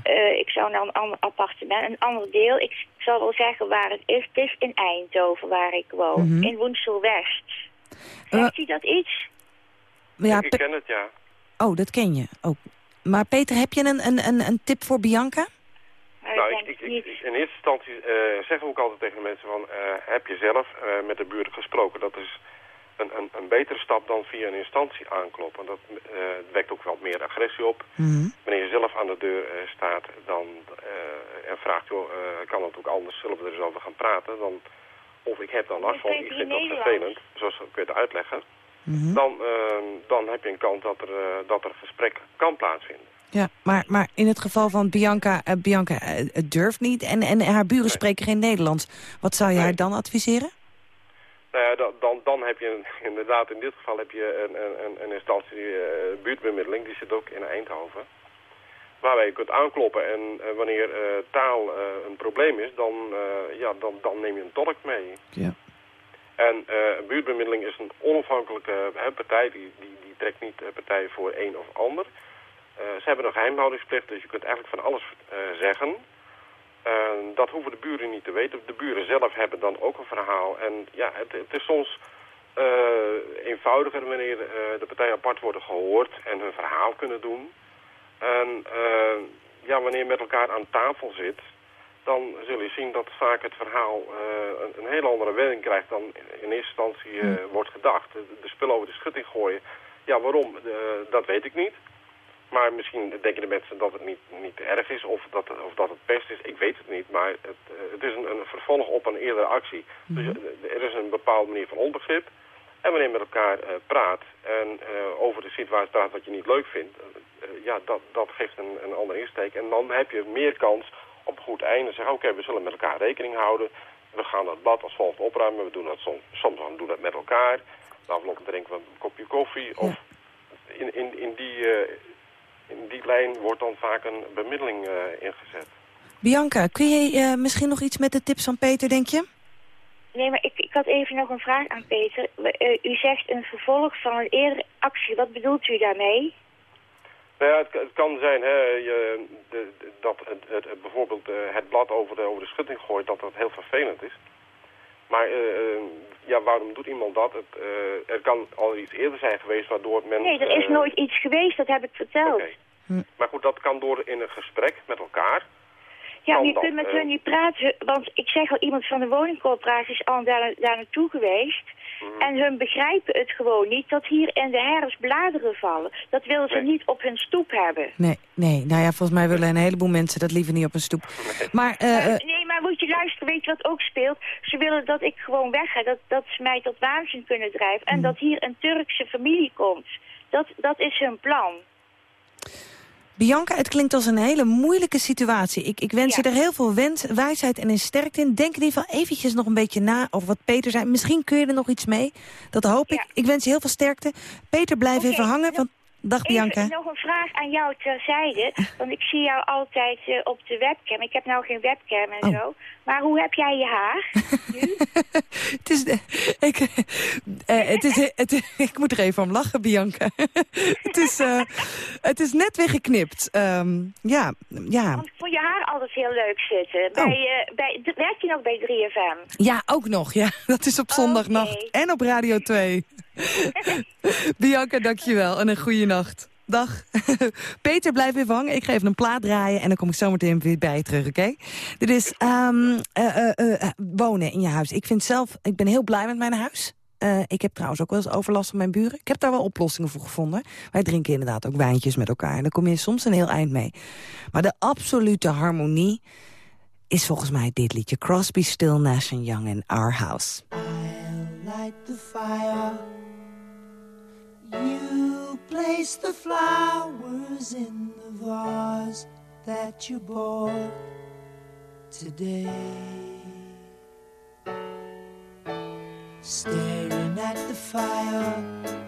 eh, ik zou naar een ander appartement, een ander deel. Ik zal wel zeggen waar het is. Het is in Eindhoven waar ik woon, Mhm. in Woensel-West. Eh, Zegt u dat iets? Ja, ik Pe- ken het, ja. oh, dat ken je. Oh. Maar Peter, heb je een, een, een, een tip voor Bianca? Nou, ik ik, ik, ik- in eerste instantie eh, zeggen we ook altijd tegen de mensen van... eh, heb je zelf eh, met de buren gesproken? Dat is een, een, een betere stap dan via een instantie aankloppen. Dat eh, wekt ook wel meer agressie op. Mhm. Wanneer je zelf aan de deur eh, staat dan, eh, en vraagt... joh, eh, kan het ook anders? Zullen we er eens over gaan praten? Dan, of ik heb dan last van, ik vind dat vervelend. Zoals ik weet uitleggen. Mhm. Dan, eh, dan heb je een kans dat er, eh, dat er een gesprek kan plaatsvinden. Ja, maar, maar in het geval van Bianca, eh, Bianca eh, het durft niet en, en haar buren spreken geen Nederlands. Wat zou je haar dan adviseren? Nou ja, dan, dan, dan heb je inderdaad, in dit geval heb je een, een, een- instantie buurtbemiddeling, die zit ook in Eindhoven. Waarbij je kunt aankloppen en eh, wanneer eh, taal eh, een probleem is, dan, ja, dan, dan neem je een tolk mee. Ja. En een buurtbemiddeling is een onafhankelijke partij, die, die, die trekt niet eh, partij voor een of ander. Ze hebben een geheimhoudingsplicht, dus je kunt eigenlijk van alles zeggen. En dat hoeven de buren niet te weten. De buren zelf hebben dan ook een verhaal. En ja, het, het is soms eenvoudiger wanneer de partijen apart worden gehoord en hun verhaal kunnen doen. En eh, ja, wanneer je met elkaar aan tafel zit, dan zul je zien dat vaak het verhaal eh, een, een hele andere wending krijgt dan in eerste instantie eh, wordt gedacht. De, de spul over de schutting gooien. Ja, waarom? Dat weet ik niet. Maar misschien denken de mensen dat het niet, niet erg is of dat, of dat het pest is. Ik weet het niet, maar het, het is een, een vervolg op een eerdere actie. Dus eh, er is een bepaalde manier van onbegrip. En wanneer je met elkaar eh, praat en eh, over de situatie praat wat je niet leuk vindt... eh, ja, dat, dat geeft een, een andere insteek. En dan heb je meer kans op een goed einde. Zeggen, oké, we zullen met elkaar rekening houden. We gaan dat bad als volgt opruimen. We doen dat soms, soms dan doen we dat met elkaar. Na afloop drinken we een kopje koffie. Of in, in, in, die, in die lijn wordt dan vaak een bemiddeling ingezet. Bianca, kun je misschien nog iets met de tips van Peter, denk je? Nee, maar ik, ik had even nog een vraag aan Peter. Eh, u zegt een vervolg van een eerdere actie. Wat bedoelt u daarmee? Nou ja, het, het kan zijn hè, je, de, dat het, het, bijvoorbeeld eh, het blad over de, over de schutting gooit, dat dat heel vervelend is. Maar eh, ja, waarom doet iemand dat? Het, er kan al iets eerder zijn geweest waardoor men... Nee, er is nooit iets geweest, dat heb ik verteld. oké. Maar goed, dat kan door in een gesprek met elkaar. Ja, je kunt met eh, hun niet praten, want ik zeg al, iemand van de woningcorporatie is al daar, daar naartoe geweest. Mhm. En hun begrijpen het gewoon niet dat hier in de herfst bladeren vallen. Dat willen ze Nee. niet op hun stoep hebben. Nee, nee. Nou ja, volgens mij willen een heleboel mensen dat liever niet op een stoep. Maar, eh, eh, nee, maar moet je luisteren, weet je wat ook speelt? Ze willen dat ik gewoon wegga, dat, dat ze mij tot waanzin kunnen drijven. Mhm. En dat hier een Turkse familie komt. Dat, dat is hun plan. Bianca, het klinkt als een hele moeilijke situatie. Ik, ik wens je er heel veel wens, wijsheid en in sterkte in. Denk in ieder geval eventjes nog een beetje na over wat Peter zei. Misschien kun je er nog iets mee. Dat hoop ik. Ik wens je heel veel sterkte. Peter, blijf even hangen. Want... Dag Bianca. Even nog een vraag aan jou terzijde. Want ik zie jou altijd eh, op de webcam. Ik heb nou geen webcam en Oh. zo. Maar hoe heb jij je haar? Het is, ik, eh, het is, het, ik moet er even om lachen, Bianca. het, is, eh, het is net weer geknipt. Ehm, ja, ja. Ik vond je haar altijd heel leuk zitten. Oh. Bij, eh, bij, werk je nog bij 3FM? ja, ook nog. Ja, dat is op zondagnacht. En op Radio 2. Bianca, dankjewel. En een goede nacht. Dag. Peter, blijf even hangen. Ik ga even een plaat draaien en dan kom ik zo meteen weer bij je terug, oké? Dit is ehm, eh, eh, eh, wonen in je huis. Ik vind zelf, ik ben heel blij met mijn huis. Ik heb trouwens ook wel eens overlast van mijn buren. Ik heb daar wel oplossingen voor gevonden. Wij drinken inderdaad ook wijntjes met elkaar. En daar kom je soms een heel eind mee. Maar de absolute harmonie is volgens mij dit liedje. Crosby, Still, Nash Young in Our House. light the fire. You place the flowers in the vase that you bought today. Staring at the fire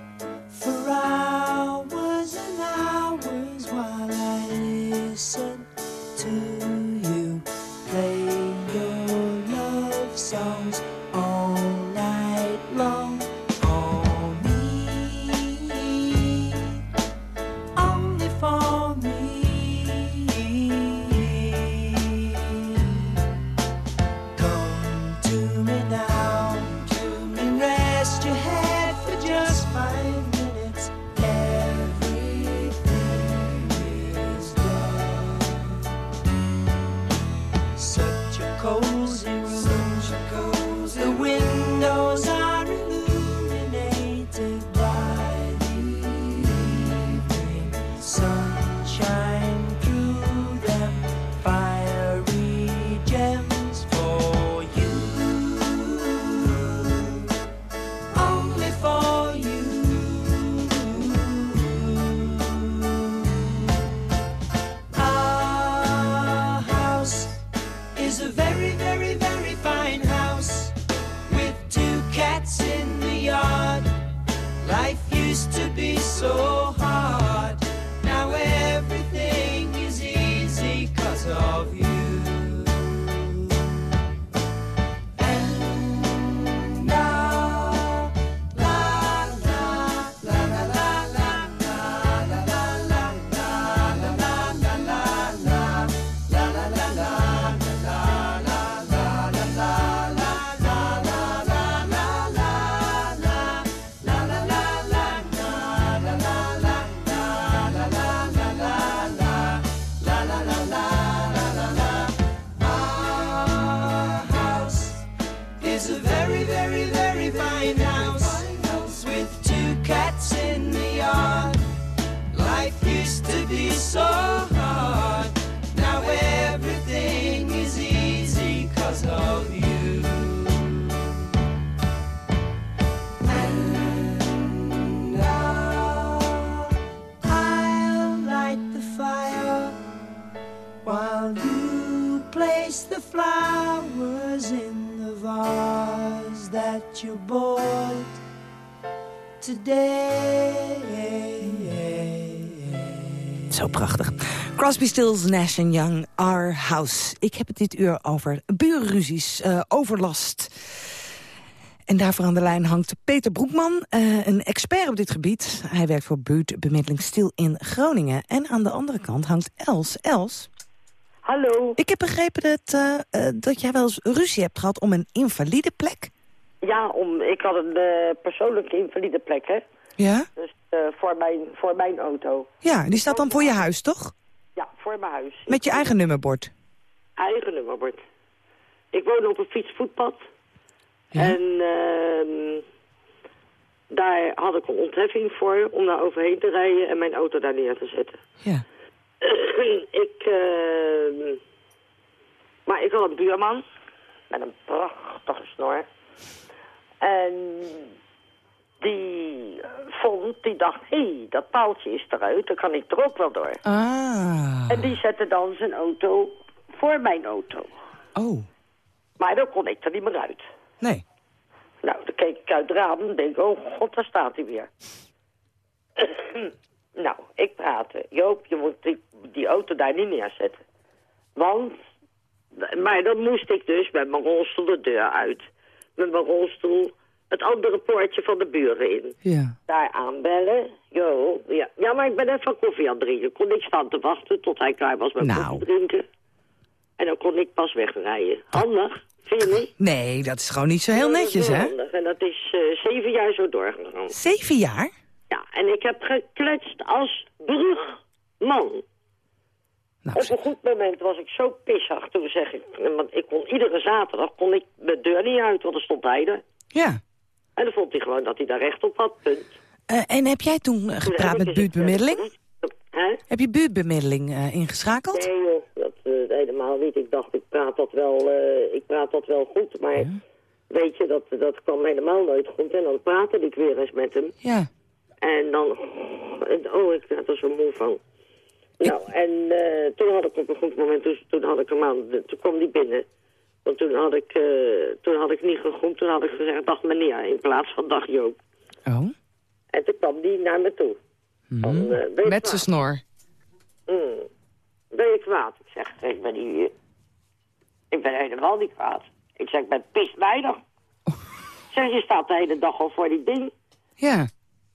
Zo prachtig. Crosby, Stills, Nash Young, Our House. Ik heb het dit uur over burenruzies, eh, overlast. En daarvoor aan de lijn hangt Peter Broekman, eh, een expert op dit gebied. Hij werkt voor buurtbemiddeling Stil in Groningen. En aan de andere kant hangt Els. Els? Hallo. Ik heb begrepen dat, eh, dat jij wel eens ruzie hebt gehad om een invalide plek. Ja, om, ik had een eh, persoonlijke invalide plek, hè. Ja? Dus eh, voor, mijn, voor mijn auto. Ja, die staat dan voor je huis, toch? Ja, voor mijn huis. Met je eigen nummerbord. Eigen nummerbord. Ik woon op een fietsvoetpad. En ehm, daar had ik een ontheffing voor om daar overheen te rijden en mijn auto daar neer te zetten. Ja. ik, ehm, maar ik had een buurman met een prachtige snor. En die vond, die dacht, hé, hey, dat paaltje is eruit, dan kan ik er ook wel door. Ah. En die zette dan zijn auto voor mijn auto. Oh. Maar dan kon ik er niet meer uit. Nee. Nou, dan keek ik uit het raam en denk, oh god, daar staat hij weer. nou, ik praatte. Joop, je moet die, die auto daar niet neerzetten. Want, maar dan moest ik dus met mijn rolstoel de deur uit. Met mijn rolstoel het andere poortje van de buren in. Ja. Daar aanbellen. Jo, ja. ja, maar ik ben even koffie aan het drinken. Kon ik staan te wachten tot hij klaar was met Nou. koffie drinken. En dan kon ik pas wegrijden. Handig, vind je niet? Nee, dat is gewoon niet zo heel Ja, netjes, hè? handig. En dat is eh, zeven jaar zo doorgegaan. Zeven jaar? Ja, en ik heb gekletst als brugman. Nou, Op een goed moment was ik zo pissig. Toen zeg ik, want ik kon iedere zaterdag kon ik de deur niet uit, want er stond hij er. Ja. En dan vond hij gewoon dat hij daar recht op had, punt. Eh, en heb jij toen eh, gepraat met buurtbemiddeling? Heb je buurtbemiddeling eh, ingeschakeld? Nee joh, dat, helemaal niet. Ik dacht, ik praat dat wel, ik praat dat wel goed. Maar weet je, dat, dat kwam helemaal nooit goed. En dan praatte ik weer eens met hem. Ja. En dan... en- Oh, ik werd er zo moe van. Nou, en eh, toen had ik op een goed moment... Dus, toen had ik hem aan... Toen kwam die binnen. Want toen had ik, eh, toen had ik niet gegroemd. Toen had ik gezegd, dag meneer, in plaats van dag Joop. Oh. En toen kwam die naar me toe. Van, eh, Met zijn snor. Mm. Ben je kwaad? Ik zeg, ik ben, niet, ik ben helemaal niet kwaad. Ik zeg, ik ben piswijnig. Ik zeg, je staat de hele dag al voor die ding. Ja.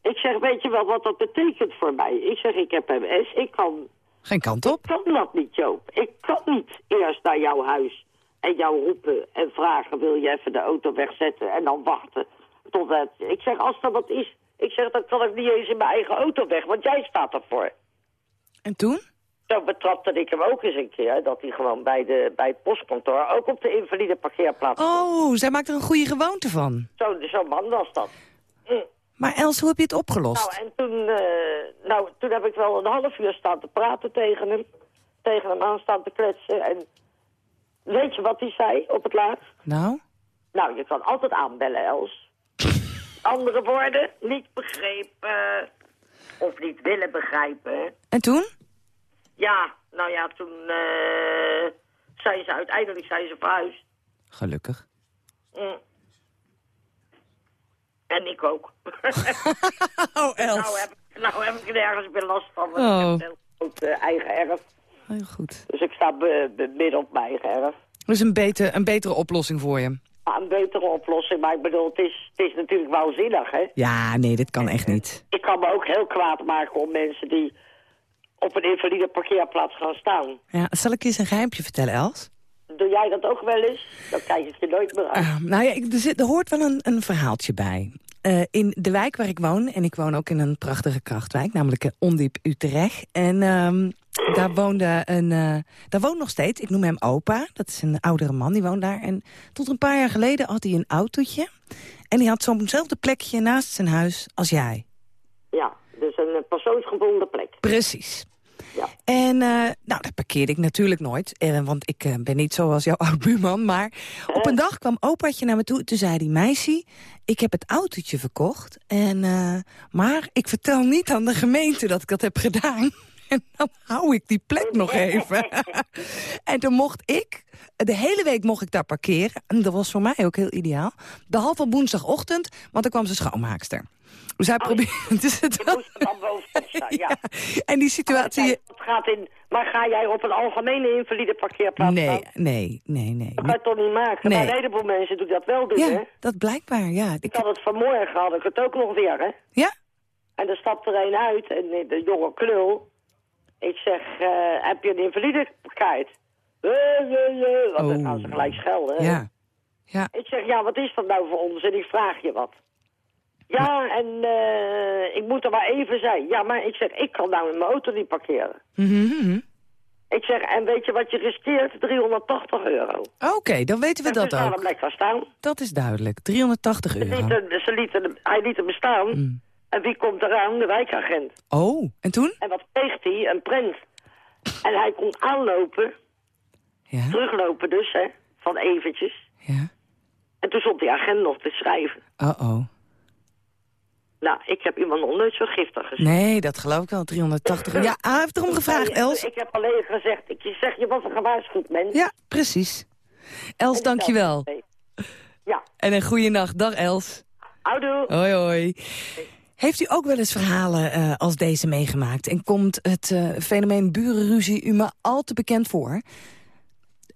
Ik zeg, weet je wel wat dat betekent voor mij? Ik zeg, ik heb MS, ik kan, Geen kant op. ik kan dat niet, Joop. Ik kan niet eerst naar jouw huis en jou roepen en vragen... wil je even de auto wegzetten en dan wachten totdat... Ik zeg, als dat wat is, ik zeg, dan kan ik niet eens in mijn eigen auto weg, want jij staat ervoor. En toen? Zo betrapte ik hem ook eens een keer, dat hij gewoon bij, de, bij het postkantoor... ook op de invalide parkeerplaats... Oh, zij maakt er een goede gewoonte van. Zo, zo'n man was dat. Maar Els, hoe heb je het opgelost? Nou, en toen, eh, nou, toen heb ik wel een half uur staan te praten tegen hem. Tegen hem aan staan te kletsen. En weet je wat hij zei op het laatst? Nou? Nou, je kan altijd aanbellen, Els. Andere woorden, niet begrepen. Of niet willen begrijpen. En toen? Ja, nou ja, toen eh zijn ze uiteindelijk zijn ze verhuisd. Gelukkig. Mm. En ik ook. oh, Els. Nou heb, nou heb ik er ergens meer last van. Want Oh. ik heb een heel groot eh, eigen erf. Heel goed. Dus ik sta midden op mijn eigen erf. Dus een, beter, een betere oplossing voor je. Een betere oplossing, maar ik bedoel, het is, het is natuurlijk waanzinnig, hè. Ja, nee, dit kan echt niet. Ik kan me ook heel kwaad maken om mensen die op een invalide parkeerplaats gaan staan. Ja, zal ik je eens een geheimpje vertellen, Els? Doe jij dat ook wel eens? Dan ik je nooit meer aan. Ah, nou ja, ik- er, zit, er hoort wel een, een verhaaltje bij. Eh, in de wijk waar ik woon, en ik woon ook in een prachtige krachtwijk, namelijk eh, Ondiep Utrecht. En ehm, daar woonde een, eh, daar woont nog steeds, ik noem hem opa, dat is een oudere man, die woont daar. En tot een paar jaar geleden had hij een autootje. En die had zo'nzelfde plekje naast zijn huis als jij. Ja, dus een persoonsgebonden plek. Precies. Ja. En eh, nou, dat parkeerde ik natuurlijk nooit. eh, want ik eh, ben niet zoals jouw oud-buurman. Maar op een dag kwam opaatje naar me toe. Toen zei hij, meisje, ik heb het autootje verkocht. En, maar ik vertel niet aan de gemeente dat ik dat heb gedaan. En dan hou ik die plek nog even. en toen mocht ik, de hele week mocht ik daar parkeren. En dat was voor mij ook heel ideaal. Behalve woensdagochtend, want dan kwam ze schoonmaakster. Dus hij probeerde... Dus het Dan bovenop staan, ja. en die situatie... Het gaat in, maar ga jij op een algemene invalide parkeerplaats Nee, nee, nee, nee. Dat kan je toch niet maken? Nee. Maar een heleboel mensen doen dat wel doen, hè? Ja, dat blijkbaar, ja. Ik had het vanmorgen, had ik het ook nog weer, hè? Ja? En er stapt er een uit, en de jonge knul. Ik zeg, eh, heb je een invalide kaart? Eh, eh, eh, Want dan Oh. gaan ze gelijk schelden. hè? Ja. ja. Ik zeg, ja, wat is dat nou voor ons? En ik vraag je wat. Ja, en eh, ik moet er maar even zijn. Ja, maar ik zeg, ik kan nou in mijn auto niet parkeren. Mhm. Ik zeg, en weet je wat je riskeert? 380 euro. Oké, dan weten we Dus dat hem ook. lekker staan. Dat is duidelijk. 380 Ze euro. lieten, ze lieten hem, hij liet hem staan. Mm. En wie komt eraan? De wijkagent. Oh, en toen? En wat kreeg hij? Een prent. En hij kon aanlopen, Ja, teruglopen dus, hè, van eventjes. ja. En toen stond die agent nog te schrijven. Oh-oh. Nou, ik heb iemand nog nooit zo giftig gezien. Nee, dat geloof ik wel. 380 euro. Ja, hij heeft erom gevraagd, Els. Ik heb alleen gezegd, ik zeg je was een gewaarschuwd mens. Ja, precies. Els, dankjewel. Ja. En een goede nacht. Dag, Els. Houdoe. Hoi, hoi. Heeft u ook wel eens verhalen eh, als deze meegemaakt? En komt het eh, fenomeen burenruzie u maar al te bekend voor?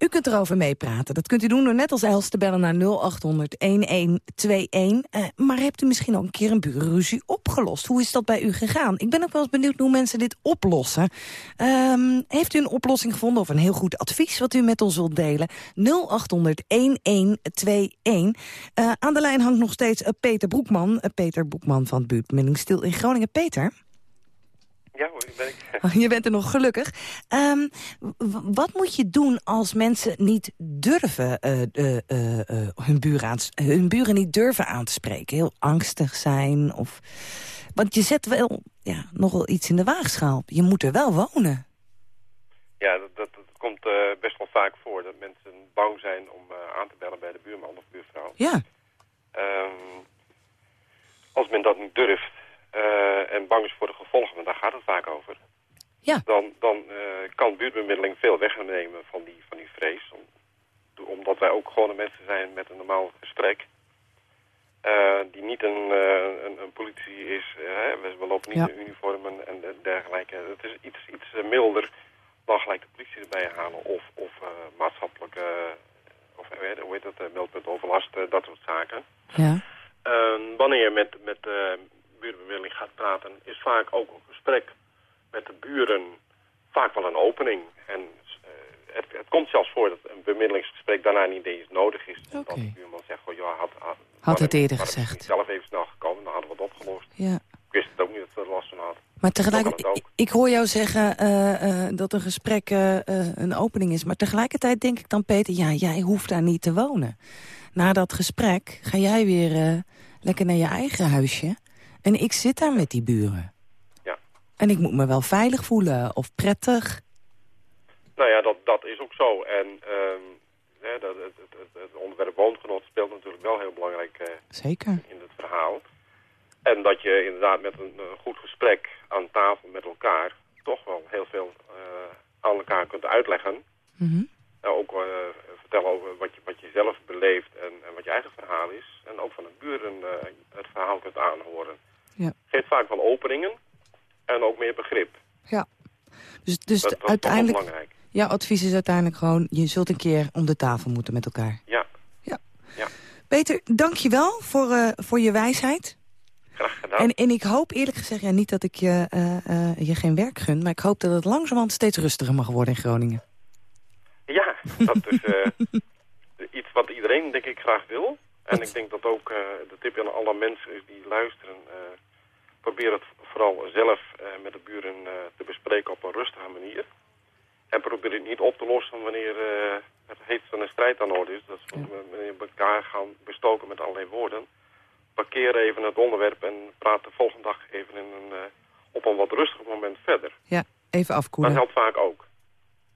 U kunt erover meepraten. Dat kunt u doen door net als Els te bellen naar 0800-1121. Eh, maar hebt u misschien ook een keer een burenruzie opgelost? Hoe is dat bij u gegaan? Ik ben ook wel eens benieuwd hoe mensen dit oplossen. Ehm, heeft u een oplossing gevonden of een heel goed advies wat u met ons wilt delen? 0800-1121. Eh, aan de lijn hangt nog steeds eh, Peter Broekman. Peter Broekman van buurtbemiddeling Stil in Groningen. Peter? Ja hoor, ben ik. Je bent er nog gelukkig. Ehm, wat moet je doen als mensen niet durven eh, eh, eh, hun, buren aan, hun buren niet durven aan te spreken? Heel angstig zijn? Of... Want je zet wel ja, nogal iets in de waagschaal. Je moet er wel wonen. Ja, dat, dat, dat komt best wel vaak voor dat mensen bang zijn om aan te bellen bij de buurman of buurvrouw. Ja. Ehm, als men dat niet durft eh, en bang is voor de gevolgen, want daar gaat het vaak over. Ja. Dan, dan eh, kan buurtbemiddeling veel wegnemen van die, van die vrees. Om, omdat wij ook gewone mensen zijn met een normaal gesprek. Eh, die niet een, een, een politie is. we, lopen niet Ja. in uniformen en de- dergelijke. Het is iets, iets milder dan gelijk de politie erbij halen. Of, of maatschappelijke, of hoe heet- dat, meldpunt overlast, dat soort zaken. Ja. Eh, wanneer je met, met buurtbemiddeling gaat praten, is vaak ook een gesprek met de buren vaak wel een opening. En eh, het, het komt zelfs voor dat een bemiddelingsgesprek daarna niet eens nodig is. Dat de buurman zegt, goh, ja, had, had, Had het eerder had gezegd. zelf even snel gekomen, dan hadden we het opgelost. Ja. Ik wist het ook niet dat ze er last van had. Maar Zo tegelijk, kan het ook. ik, ik hoor jou zeggen eh, eh, dat een gesprek een opening is. Maar tegelijkertijd denk ik dan, Peter, ja, jij hoeft daar niet te wonen. Na dat gesprek ga jij weer lekker naar je eigen huisje. En ik zit daar met die buren. Ja. En ik moet me wel veilig voelen of prettig. Nou ja, dat, dat is ook zo. En ehm, hè, dat, het, het, het, onderwerp woongenot speelt natuurlijk wel heel belangrijk eh, Zeker. in het verhaal. En dat je inderdaad met een, een goed gesprek aan tafel met elkaar toch wel heel veel eh, aan elkaar kunt uitleggen. Mhm. Nou, ook eh, vertellen over wat je, wat je zelf beleeft en, en wat je eigen verhaal is. En ook van de buren het verhaal kunt aanhoren. Ja. Geeft vaak wel openingen en ook meer begrip. Ja. Dus, dus Dat- dat is uiteindelijk, belangrijk. jouw advies is uiteindelijk gewoon... je zult een keer om de tafel moeten met elkaar. Ja. Ja. Ja. Peter, dank je wel voor, eh, voor je wijsheid. Graag gedaan. En, en ik hoop eerlijk gezegd, ja, niet dat ik je, eh, eh, je geen werk gun... maar ik hoop dat het langzamerhand steeds rustiger mag worden in Groningen. Ja, dat is iets wat iedereen denk ik graag wil. En ik denk dat ook de tip aan alle mensen die luisteren... probeer het vooral zelf eh, met de buren eh, te bespreken op een rustige manier. En probeer het niet op te lossen wanneer eh, het heet van een strijd aan de orde is. Dat wanneer we elkaar gaan bestoken met allerlei woorden. Parkeer even het onderwerp en praat de volgende dag even in een, op een wat rustiger moment verder. Ja, even Dat afkoelen. helpt vaak ook.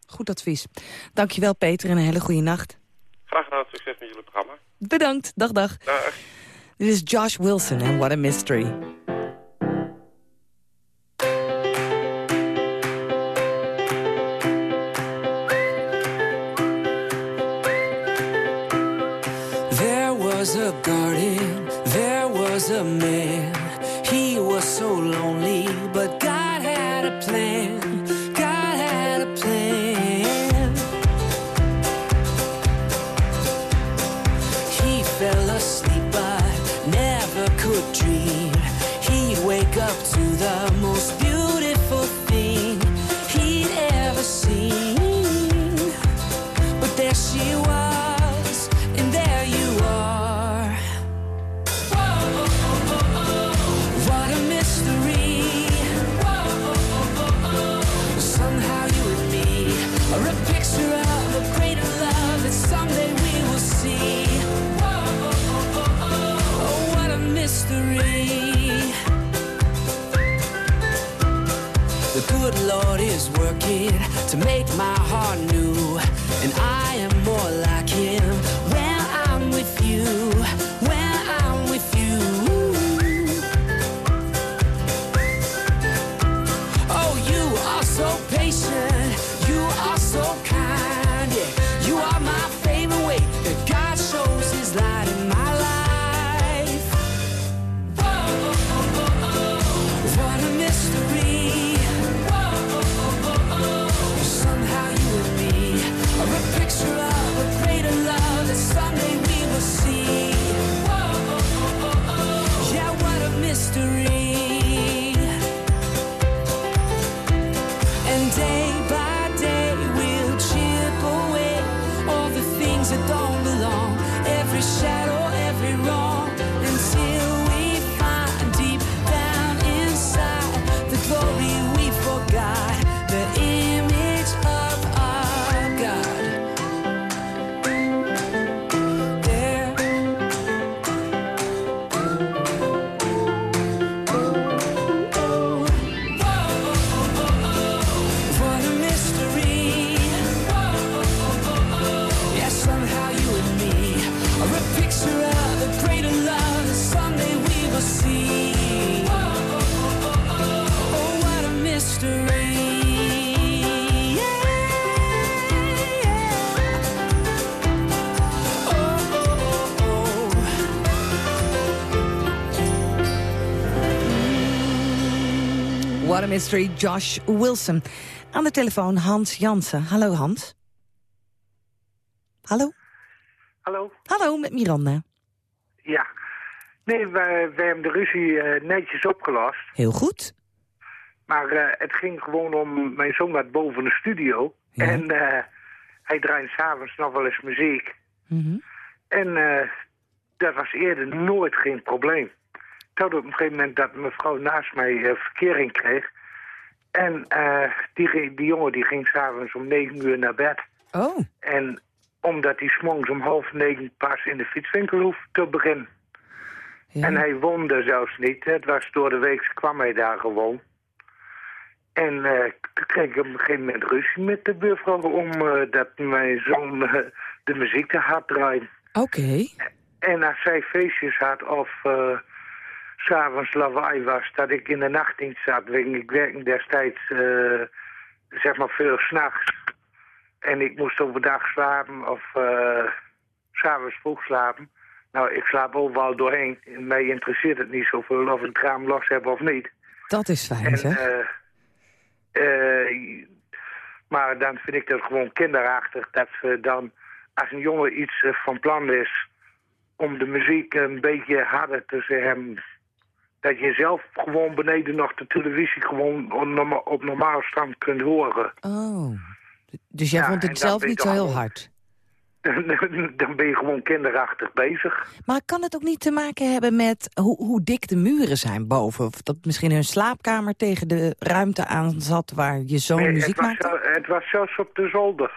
Goed advies. Dankjewel Peter en een hele goede nacht. Graag gedaan, succes met jullie programma. Bedankt, dag dag. Dag. Dit is Josh Wilson en What a Mystery. Garden, there was a man. Mystery, Josh Wilson. Aan de telefoon Hans Jansen. Hallo Hans. Hallo? Hallo? Hallo, met Miranda. Ja. Nee, wij, wij hebben de ruzie eh, netjes opgelost. Heel goed. Maar eh, het ging gewoon om... Mijn zoon had boven de studio. En eh, hij draait s'avonds nog wel eens muziek. Mhm. En dat was eerder nooit geen probleem. Tot op een gegeven moment dat mevrouw naast mij verkering kreeg. En eh, die, die jongen die ging s'avonds om negen uur naar bed. Oh. En omdat hij s'morgens om half negen pas in de fietswinkel hoeft te beginnen. En hij woonde zelfs niet. Het was door de week kwam hij daar gewoon. En eh, toen kreeg ik op een gegeven moment ruzie met de buurvrouw om eh, dat mijn zoon de muziek te hard draait. Oké. En als zij feestjes had of s'avonds lawaai was, dat ik in de nachtdienst zat. Ik, werkte destijds eh, zeg maar veel s'nachts. En ik moest overdag slapen of s s'avonds vroeg slapen. Nou, ik slaap overal doorheen. Mij interesseert het niet zoveel of ik het raam los heb of niet. Dat is fijn, En, zeg. eh, maar dan vind ik dat gewoon kinderachtig dat ze dan, als een jongen iets van plan is om de muziek een beetje harder te hebben, dat je zelf gewoon beneden nog de televisie gewoon op, norma- op normaal stand kunt horen. Oh. Dus jij Ja, vond het zelf niet zo heel hard? dan ben je gewoon kinderachtig bezig. Maar kan het ook niet te maken hebben met hoe, hoe dik de muren zijn boven? Of dat misschien hun slaapkamer tegen de ruimte aan zat waar je Nee, muziek het, maakte? het was zelfs op de zolder.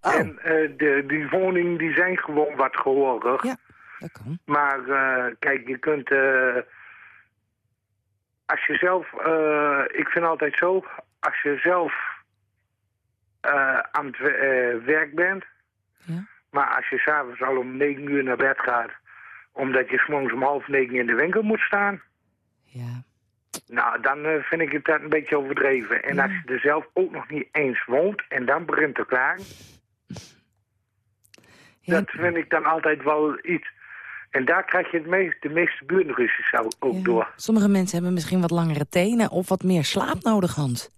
En eh, de, die woningen die zijn gewoon wat gehoorig. Ja, dat kan. Maar eh, kijk, je kunt... eh, als je zelf... eh, ik vind altijd zo... Als je zelf eh, aan het eh, werk bent... Maar als je s'avonds al om negen uur naar bed gaat... omdat je s'morgens om half negen in de winkel moet staan... Ja. Nou, dan vind ik het dat een beetje overdreven. En als je er zelf ook nog niet eens woont en dan begint te klagen... Dat vind ik dan altijd wel iets. En daar krijg je het meest, de meeste buurtruzies ook ook door. Sommige mensen hebben misschien wat langere tenen of wat meer slaap nodig, Hans.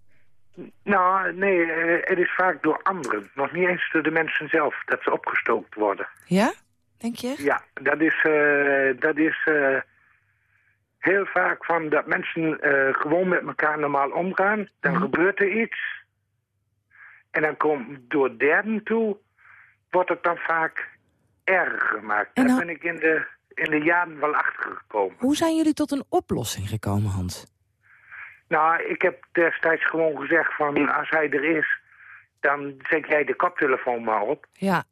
Nou, nee, eh, het is vaak door anderen. Nog niet eens door de mensen zelf, dat ze opgestookt worden. Ja? Denk je? Ja, dat is, eh, dat is eh, heel vaak van dat mensen gewoon met elkaar normaal omgaan. Dan gebeurt er iets. En dan komt door derden toe, wordt het dan vaak erger gemaakt. Daar ben ik in de, in de jaren wel achtergekomen. Hoe zijn jullie tot een oplossing gekomen, Hans? Nou, ik heb destijds gewoon gezegd van als hij er is, dan zet jij de koptelefoon maar op. Ja,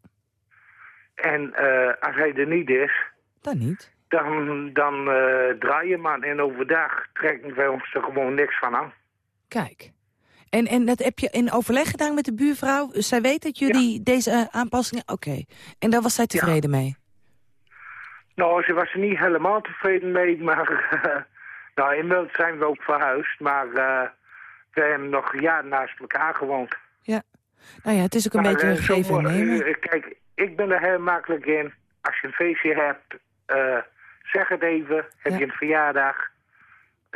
En eh, als hij er niet is, dan niet. dan, dan eh, draai je maar. En overdag trekken wij ons er gewoon niks van aan. Kijk. En, en dat heb je in overleg gedaan met de buurvrouw? Zij weet dat jullie deze eh, aanpassingen... Oké. En daar was zij tevreden mee? Nou, ze was er niet helemaal tevreden mee, maar... eh, nou, inmiddels zijn we ook verhuisd, maar eh, we hebben nog jaren naast elkaar gewoond. Ja. Nou ja, het is ook een Maar, beetje een geven nemen. kijk, ik ben er heel makkelijk in. Als je een feestje hebt, zeg het even. Heb je een verjaardag,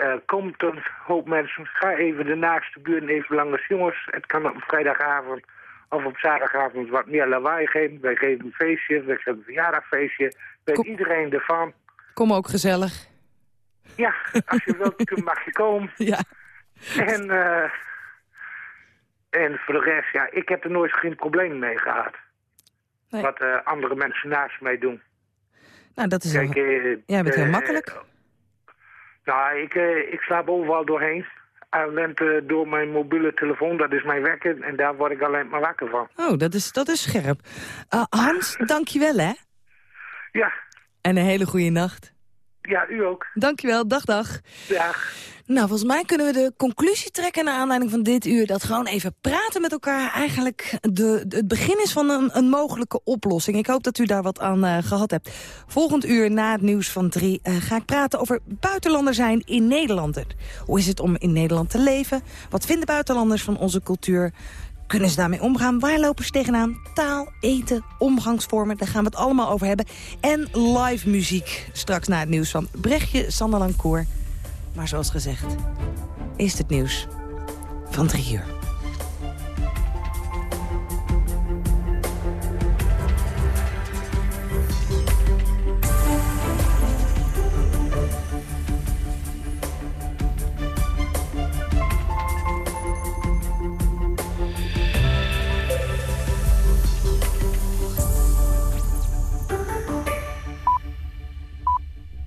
eh, komt een hoop mensen. Ga even de naaste buurt even langs. Jongens, het kan op vrijdagavond of op zaterdagavond wat meer lawaai geven. Wij geven een feestje, wij geven een verjaardagfeestje. Weet iedereen ervan. Kom ook gezellig. Ja, als je wilt, kun- mag je komen. Ja. En, eh, en voor de rest, ja, ik heb er nooit geen probleem mee gehad. Nee. Wat eh, andere mensen naast mij doen. Nou, dat is Kijk, Jij bent heel makkelijk. Nou, ik, eh, ik slaap overal doorheen. Alleen eh, door mijn mobiele telefoon, dat is mijn wekker. En daar word ik alleen maar wakker van. Oh, dat is, dat is scherp. Uh, Hans, dankjewel, hè? Ja. En een hele goede nacht. Ja, u ook. Dankjewel, dag, dag. Dag. Nou, volgens mij kunnen we de conclusie trekken... naar aanleiding van dit uur... dat gewoon even praten met elkaar eigenlijk de, de- het begin is van een, een mogelijke oplossing. Ik hoop dat u daar wat aan eh, gehad hebt. Volgend uur na het nieuws van drie eh, ga ik praten over buitenlander zijn in Nederland. Hoe is het om in Nederland te leven? Wat vinden buitenlanders van onze cultuur? Kunnen ze daarmee omgaan? Waar lopen ze tegenaan? Taal, eten, omgangsvormen, daar gaan we het allemaal over hebben. En live muziek, straks na het nieuws van Brechtje Sanderlankoor. Maar zoals gezegd, is het nieuws van drie uur.